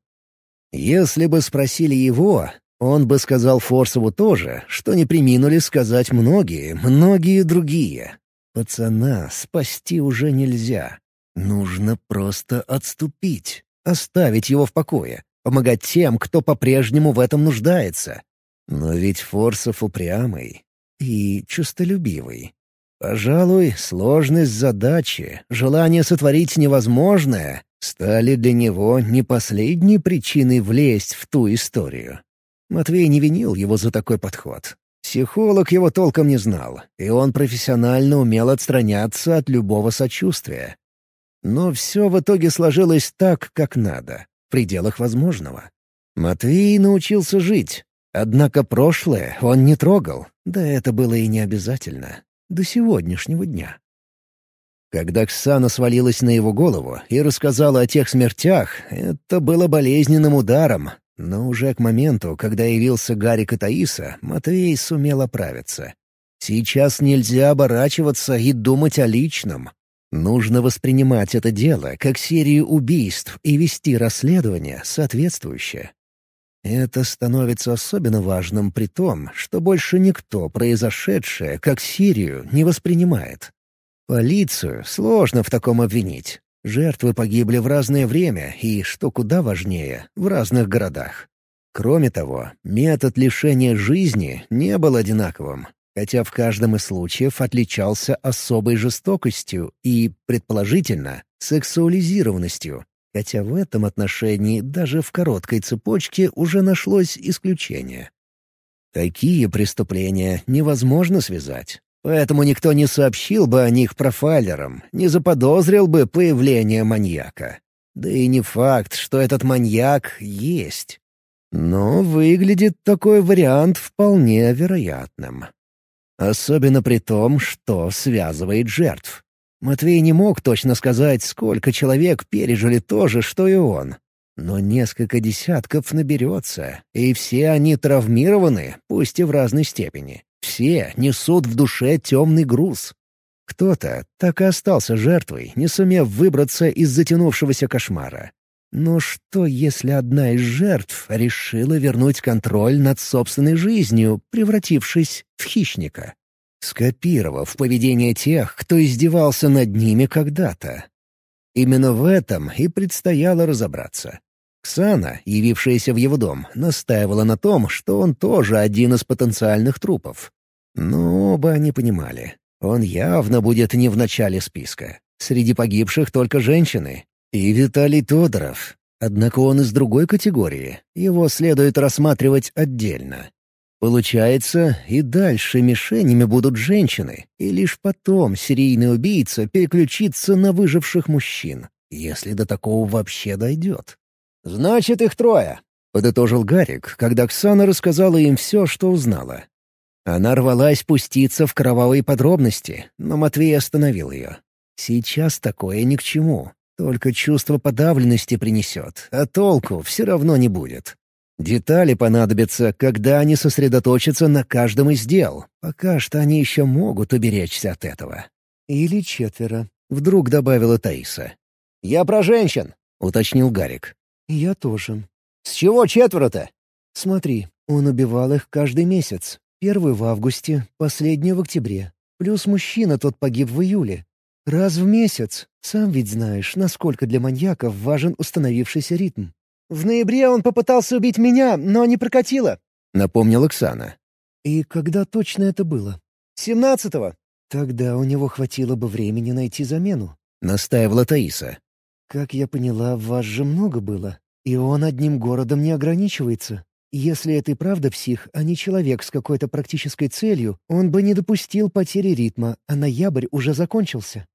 Если бы спросили его, он бы сказал Форсову тоже, что не приминули сказать многие, многие другие. Пацана спасти уже нельзя. Нужно просто отступить, оставить его в покое, помогать тем, кто по-прежнему в этом нуждается, но ведь Форсов упрямый и честолюбивый. Пожалуй, сложность задачи, желание сотворить невозможное стали для него не последней причиной влезть в ту историю. Матвей не винил его за такой подход. Психолог его толком не знал, и он профессионально умел отстраняться от любого сочувствия. Но все в итоге сложилось так, как надо, в пределах возможного. Матвей научился жить, Однако прошлое он не трогал, да это было и не обязательно. До сегодняшнего дня. Когда Ксана свалилась на его голову и рассказала о тех смертях, это было болезненным ударом, но уже к моменту, когда явился Гарик и Таиса, Матвей сумел оправиться. Сейчас нельзя оборачиваться и думать о личном. Нужно воспринимать это дело как серию убийств и вести расследование соответствующее. Это становится особенно важным при том, что больше никто произошедшее как Сирию не воспринимает. Полицию сложно в таком обвинить. Жертвы погибли в разное время и, что куда важнее, в разных городах. Кроме того, метод лишения жизни не был одинаковым, хотя в каждом из случаев отличался особой жестокостью и, предположительно, сексуализированностью, хотя в этом отношении даже в короткой цепочке уже нашлось исключение. Такие преступления невозможно связать, поэтому никто не сообщил бы о них профайлерам, не заподозрил бы появление маньяка. Да и не факт, что этот маньяк есть. Но выглядит такой вариант вполне вероятным. Особенно при том, что связывает жертв. Матвей не мог точно сказать, сколько человек пережили то же, что и он. Но несколько десятков наберется, и все они травмированы, пусть и в разной степени. Все несут в душе темный груз. Кто-то так и остался жертвой, не сумев выбраться из затянувшегося кошмара. Но что, если одна из жертв решила вернуть контроль над собственной жизнью, превратившись в хищника? Скопировав поведение тех, кто издевался над ними когда-то. Именно в этом и предстояло разобраться. Ксана, явившаяся в его дом, настаивала на том, что он тоже один из потенциальных трупов. Но оба они понимали. Он явно будет не в начале списка. Среди погибших только женщины. И Виталий Тодоров. Однако он из другой категории. Его следует рассматривать отдельно. Получается, и дальше мишенями будут женщины, и лишь потом серийный убийца переключится на выживших мужчин, если до такого вообще дойдет. «Значит, их трое», — подытожил Гарик, когда Оксана рассказала им все, что узнала. Она рвалась пуститься в кровавые подробности, но Матвей остановил ее. Сейчас такое ни к чему, только чувство подавленности принесет, а толку все равно не будет. Детали понадобятся, когда они сосредоточатся на каждом из дел. Пока что они еще могут уберечься от этого. «Или четверо», — вдруг добавила Таиса. «Я про женщин», — уточнил Гарик. «Я тоже». «С чего четверо-то?» «Смотри, он убивал их каждый месяц. Первый в августе, последний в октябре. Плюс мужчина тот погиб в июле. Раз в месяц. Сам ведь знаешь, насколько для маньяков важен установившийся ритм. «В ноябре он попытался убить меня, но не прокатило», — напомнил Оксана. «И когда точно это было?» «Семнадцатого». «Тогда у него хватило бы времени найти замену», — настаивала Таиса. «Как я поняла, вас же много было, и он одним городом не ограничивается. Если это и правда псих, а не человек с какой-то практической целью, он бы не допустил потери ритма, а ноябрь уже закончился.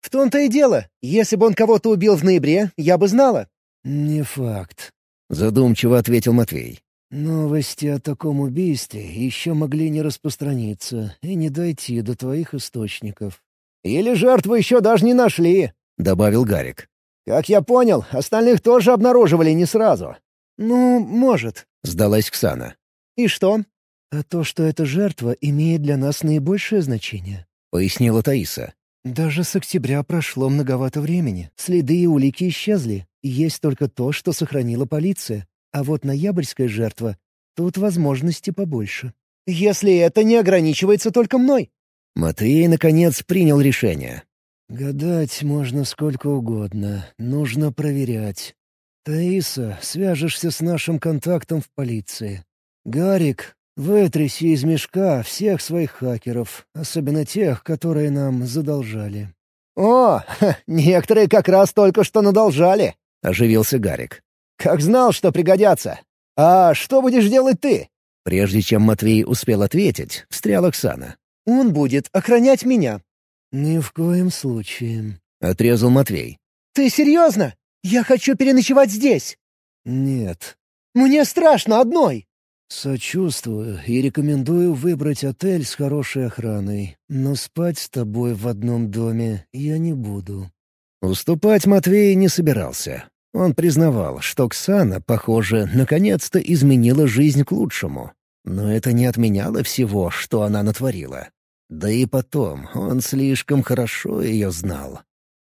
«В том-то и дело. Если бы он кого-то убил в ноябре, я бы знала». «Не факт», — задумчиво ответил Матвей. «Новости о таком убийстве еще могли не распространиться и не дойти до твоих источников». «Или жертву еще даже не нашли», — добавил Гарик. «Как я понял, остальных тоже обнаруживали не сразу». «Ну, может», — сдалась Ксана. «И что?» «А то, что эта жертва имеет для нас наибольшее значение», — пояснила Таиса. «Даже с октября прошло многовато времени. Следы и улики исчезли. Есть только то, что сохранила полиция. А вот ноябрьская жертва — тут возможности побольше». «Если это не ограничивается только мной». Матвей, наконец, принял решение. «Гадать можно сколько угодно. Нужно проверять. «Таиса, свяжешься с нашим контактом в полиции. Гарик, вытряси из мешка всех своих хакеров, особенно тех, которые нам задолжали». «О, ха, некоторые как раз только что надолжали», — оживился Гарик. «Как знал, что пригодятся. А что будешь делать ты?» Прежде чем Матвей успел ответить, встрял Оксана. «Он будет охранять меня». «Ни в коем случае», — отрезал Матвей. «Ты серьезно? «Я хочу переночевать здесь!» «Нет». «Мне страшно одной!» «Сочувствую и рекомендую выбрать отель с хорошей охраной, но спать с тобой в одном доме я не буду». Уступать Матвей не собирался. Он признавал, что Ксана, похоже, наконец-то изменила жизнь к лучшему. Но это не отменяло всего, что она натворила. Да и потом, он слишком хорошо ее знал.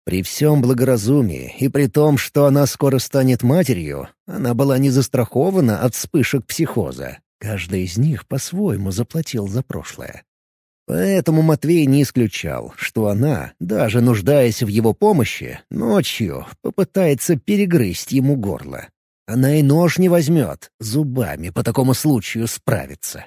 При всем благоразумии и при том, что она скоро станет матерью, она была не застрахована от вспышек психоза. Каждый из них по-своему заплатил за прошлое. Поэтому Матвей не исключал, что она, даже нуждаясь в его помощи, ночью попытается перегрызть ему горло. Она и нож не возьмет, зубами по такому случаю справится.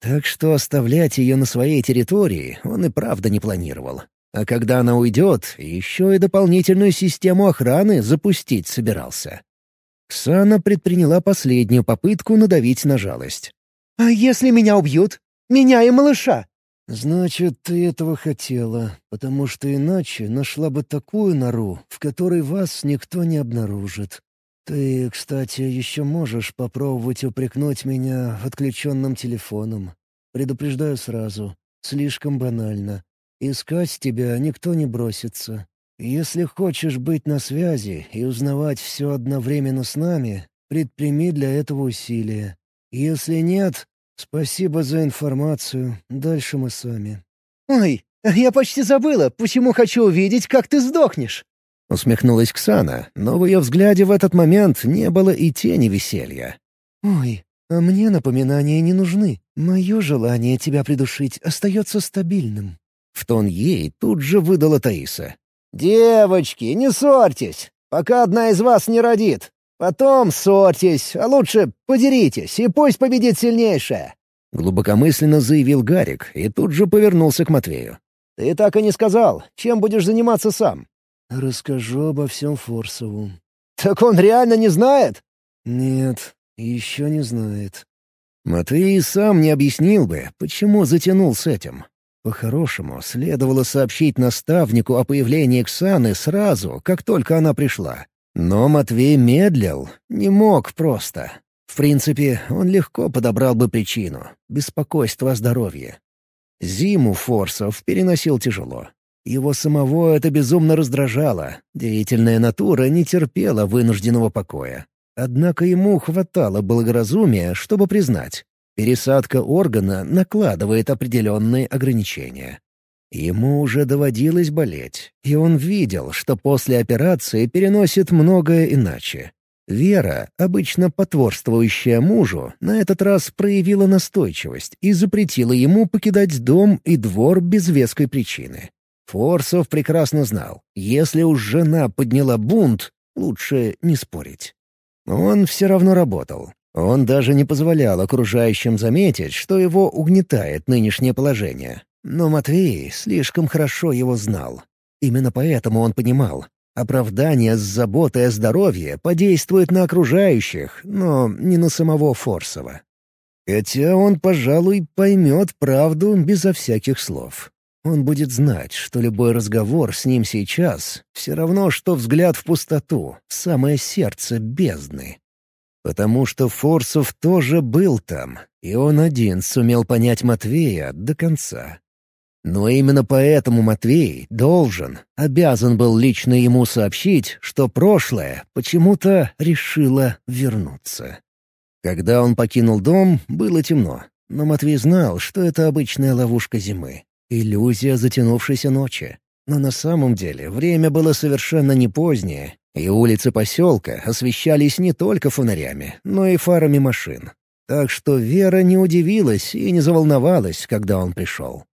Так что оставлять ее на своей территории он и правда не планировал. А когда она уйдет, еще и дополнительную систему охраны запустить собирался. Ксана предприняла последнюю попытку надавить на жалость. «А если меня убьют? Меня и малыша?» «Значит, ты этого хотела, потому что иначе нашла бы такую нору, в которой вас никто не обнаружит. Ты, кстати, еще можешь попробовать упрекнуть меня отключенным телефоном. Предупреждаю сразу, слишком банально. Искать тебя никто не бросится. Если хочешь быть на связи и узнавать все одновременно с нами, предприми для этого усилия. Если нет, спасибо за информацию, дальше мы сами». «Ой, я почти забыла, почему хочу увидеть, как ты сдохнешь». — усмехнулась Ксана, но в ее взгляде в этот момент не было и тени веселья. «Ой, а мне напоминания не нужны. Мое желание тебя придушить остается стабильным». В тон ей тут же выдала Таиса. «Девочки, не ссорьтесь, пока одна из вас не родит. Потом ссорьтесь, а лучше подеритесь, и пусть победит сильнейшая». Глубокомысленно заявил Гарик и тут же повернулся к Матвею. «Ты так и не сказал. Чем будешь заниматься сам?» «Расскажу обо всем Форсову». «Так он реально не знает?» «Нет, еще не знает». Матвей сам не объяснил бы, почему затянул с этим. По-хорошему, следовало сообщить наставнику о появлении Ксаны сразу, как только она пришла. Но Матвей медлил, не мог просто. В принципе, он легко подобрал бы причину — беспокойство о здоровье. Зиму Форсов переносил тяжело. Его самого это безумно раздражало, деятельная натура не терпела вынужденного покоя. Однако ему хватало благоразумия, чтобы признать, Пересадка органа накладывает определенные ограничения. Ему уже доводилось болеть, и он видел, что после операции переносит многое иначе. Вера, обычно потворствующая мужу, на этот раз проявила настойчивость и запретила ему покидать дом и двор без веской причины. Форсов прекрасно знал, если уж жена подняла бунт, лучше не спорить. Он все равно работал, он даже не позволял окружающим заметить, что его угнетает нынешнее положение. Но Матвей слишком хорошо его знал. Именно поэтому он понимал, оправдание с заботой о здоровье подействует на окружающих, но не на самого Форсова. Хотя он, пожалуй, поймет правду безо всяких слов. Он будет знать, что любой разговор с ним сейчас — все равно, что взгляд в пустоту, самое сердце бездны. Потому что Форсов тоже был там, и он один сумел понять Матвея до конца. Но именно поэтому Матвей должен, обязан был лично ему сообщить, что прошлое почему-то решило вернуться. Когда он покинул дом, было темно, но Матвей знал, что это обычная ловушка зимы, иллюзия затянувшейся ночи. Но на самом деле время было совершенно не позднее, и улицы поселка освещались не только фонарями, но и фарами машин. Так что Вера не удивилась и не заволновалась, когда он пришел.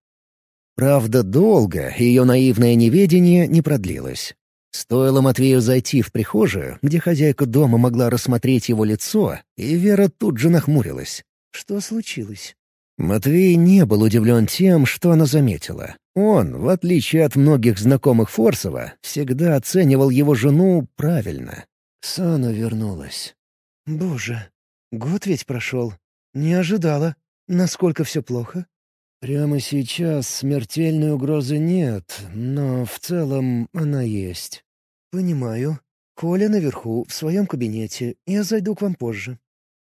Правда, долго ее наивное неведение не продлилось. Стоило Матвею зайти в прихожую, где хозяйка дома могла рассмотреть его лицо, и Вера тут же нахмурилась. «Что случилось?» Матвей не был удивлен тем, что она заметила. Он, в отличие от многих знакомых Форсова, всегда оценивал его жену правильно. Сана вернулась. «Боже, год ведь прошел. Не ожидала. Насколько все плохо?» «Прямо сейчас смертельной угрозы нет, но в целом она есть». «Понимаю. Коля наверху, в своем кабинете. Я зайду к вам позже».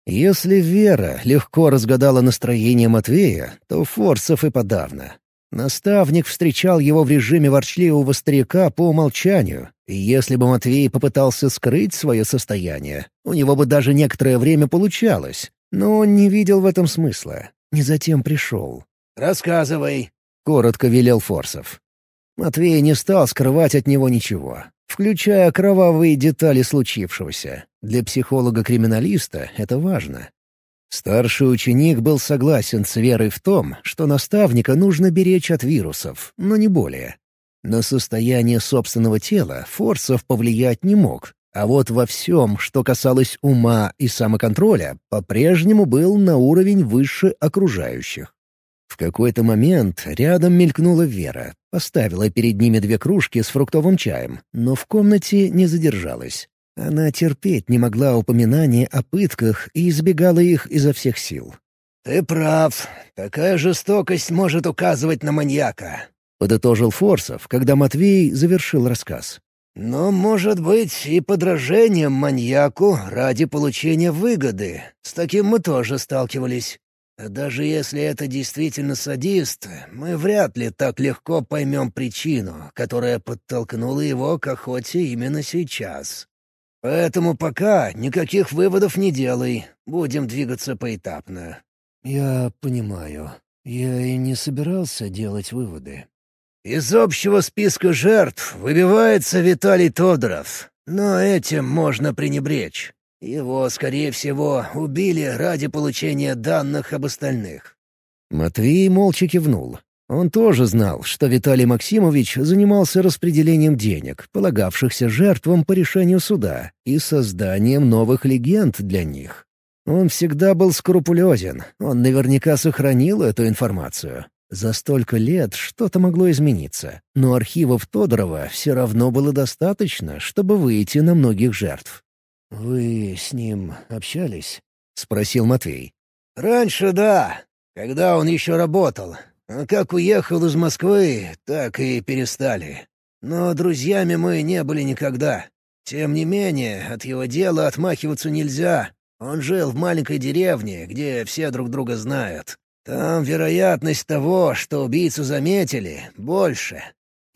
Если Вера легко разгадала настроение Матвея, то Форсов и подавно. Наставник встречал его в режиме ворчливого старика по умолчанию, и если бы Матвей попытался скрыть свое состояние, у него бы даже некоторое время получалось, но он не видел в этом смысла, не затем пришел. «Рассказывай», — коротко велел Форсов. Матвей не стал скрывать от него ничего включая кровавые детали случившегося. Для психолога-криминалиста это важно. Старший ученик был согласен с Верой в том, что наставника нужно беречь от вирусов, но не более. На состояние собственного тела Форсов повлиять не мог, а вот во всем, что касалось ума и самоконтроля, по-прежнему был на уровень выше окружающих. В какой-то момент рядом мелькнула Вера, поставила перед ними две кружки с фруктовым чаем, но в комнате не задержалась. Она терпеть не могла упоминания о пытках и избегала их изо всех сил. «Ты прав. Такая жестокость может указывать на маньяка», — подытожил Форсов, когда Матвей завершил рассказ. «Но, может быть, и подражением маньяку ради получения выгоды. С таким мы тоже сталкивались. Даже если это действительно садист, мы вряд ли так легко поймем причину, которая подтолкнула его к охоте именно сейчас. Поэтому пока никаких выводов не делай, будем двигаться поэтапно». «Я понимаю. Я и не собирался делать выводы». Из общего списка жертв выбивается Виталий Тодоров, но этим можно пренебречь. Его, скорее всего, убили ради получения данных об остальных». Матвей молча кивнул. Он тоже знал, что Виталий Максимович занимался распределением денег, полагавшихся жертвам по решению суда, и созданием новых легенд для них. Он всегда был скрупулезен, он наверняка сохранил эту информацию. За столько лет что-то могло измениться, но архивов Тодорова все равно было достаточно, чтобы выйти на многих жертв. «Вы с ним общались?» — спросил Матвей. «Раньше да, когда он еще работал. А как уехал из Москвы, так и перестали. Но друзьями мы не были никогда. Тем не менее, от его дела отмахиваться нельзя. Он жил в маленькой деревне, где все друг друга знают. Там вероятность того, что убийцу заметили, больше.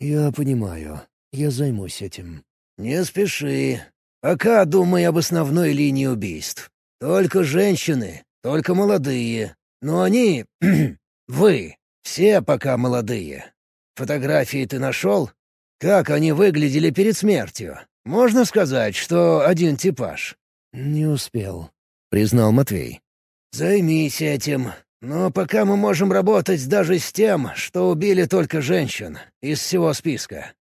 Я понимаю. Я займусь этим. Не спеши. Пока думай об основной линии убийств. Только женщины, только молодые. Но они... вы все пока молодые. Фотографии ты нашел? Как они выглядели перед смертью? Можно сказать, что один типаж?» «Не успел», — признал Матвей. «Займись этим. Но пока мы можем работать даже с тем, что убили только женщин, из всего списка».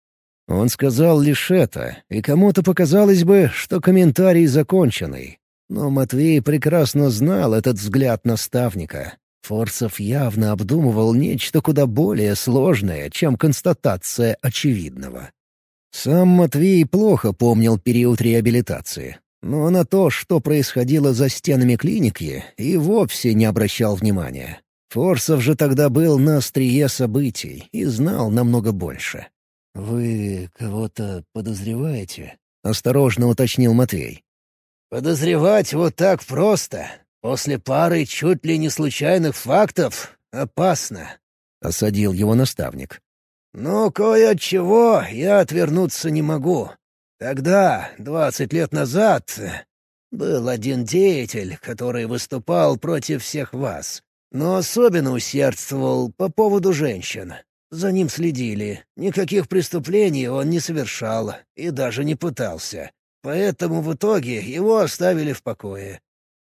Он сказал лишь это, и кому-то показалось бы, что комментарий законченный. Но Матвей прекрасно знал этот взгляд наставника. Форсов явно обдумывал нечто куда более сложное, чем констатация очевидного. Сам Матвей плохо помнил период реабилитации, но на то, что происходило за стенами клиники, и вовсе не обращал внимания. Форсов же тогда был на острие событий и знал намного больше. «Вы кого-то подозреваете?» — осторожно уточнил Матвей. «Подозревать вот так просто После пары чуть ли не случайных фактов опасно», — осадил его наставник. «Но кое от чего я отвернуться не могу. Тогда, двадцать лет назад, был один деятель, который выступал против всех вас, но особенно усердствовал по поводу женщин. За ним следили. Никаких преступлений он не совершал и даже не пытался. Поэтому в итоге его оставили в покое.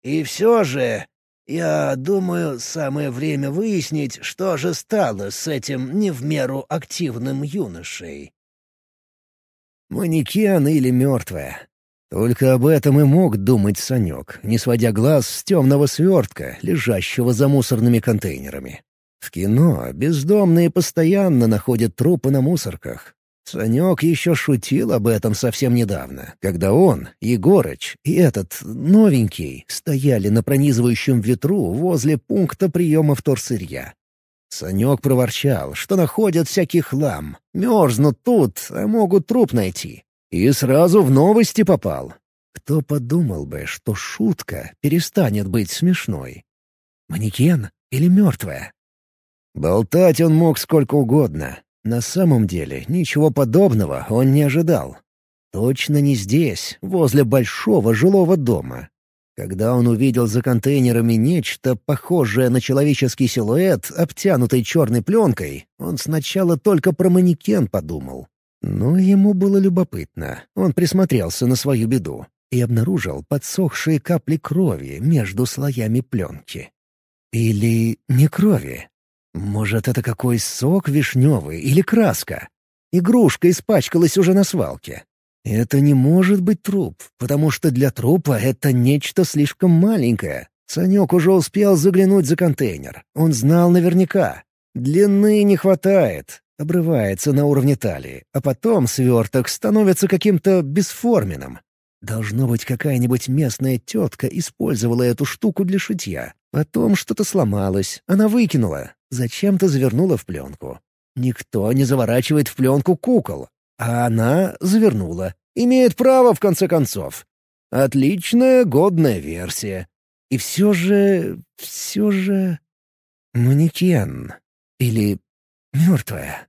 И все же, я думаю, самое время выяснить, что же стало с этим не в меру активным юношей. Манекен или мертвая? Только об этом и мог думать Санек, не сводя глаз с темного свертка, лежащего за мусорными контейнерами. В кино бездомные постоянно находят трупы на мусорках, Санек еще шутил об этом совсем недавно, когда он, Егорыч и этот новенький стояли на пронизывающем ветру возле пункта приема вторсырья. Санек проворчал, что находят всякий хлам, мерзнут тут, а могут труп найти. И сразу в новости попал. Кто подумал бы, что шутка перестанет быть смешной? Манекен или мертвая? Болтать он мог сколько угодно, на самом деле, ничего подобного он не ожидал. Точно не здесь, возле большого жилого дома. Когда он увидел за контейнерами нечто похожее на человеческий силуэт, обтянутый черной пленкой, он сначала только про манекен подумал. Но ему было любопытно. Он присмотрелся на свою беду и обнаружил подсохшие капли крови между слоями пленки. Или не крови, может, это какой сок вишневый или краска? Игрушка испачкалась уже на свалке. Это не может быть труп, потому что для трупа это нечто слишком маленькое. Санек уже успел заглянуть за контейнер. Он знал наверняка. Длины не хватает, обрывается на уровне талии, а потом сверток становится каким-то бесформенным. Должно быть, какая-нибудь местная тетка использовала эту штуку для шитья. Потом что-то сломалось, она выкинула, зачем-то завернула в пленку. Никто не заворачивает в пленку кукол, а она завернула. Имеет право, в конце концов. Отличная, годная версия. И все же... все же... Манекен. Или мертвая.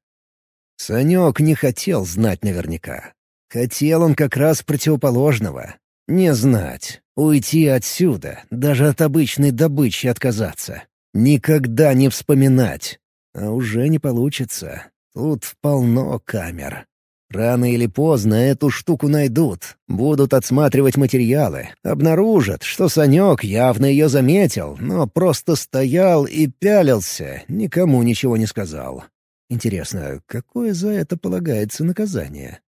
Санек не хотел знать наверняка. Хотел он как раз противоположного. Не знать. Уйти отсюда, даже от обычной добычи отказаться. Никогда не вспоминать. А уже не получится. Тут полно камер. Рано или поздно эту штуку найдут, будут отсматривать материалы, обнаружат, что Санек явно ее заметил, но просто стоял и пялился, никому ничего не сказал. Интересно, какое за это полагается наказание?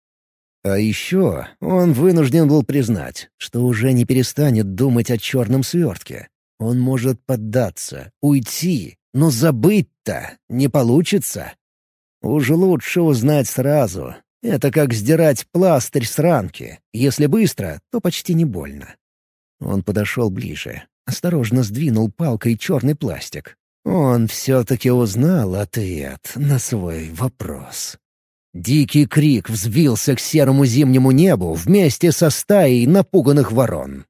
А еще он вынужден был признать, что уже не перестанет думать о черном свертке. Он может поддаться, уйти, но забыть-то не получится. Уж лучше узнать сразу, это как сдирать пластырь с ранки. Если быстро, то почти не больно. Он подошел ближе, осторожно сдвинул палкой черный пластик. Он все-таки узнал ответ на свой вопрос. Дикий крик взвился к серому зимнему небу вместе со стаей напуганных ворон.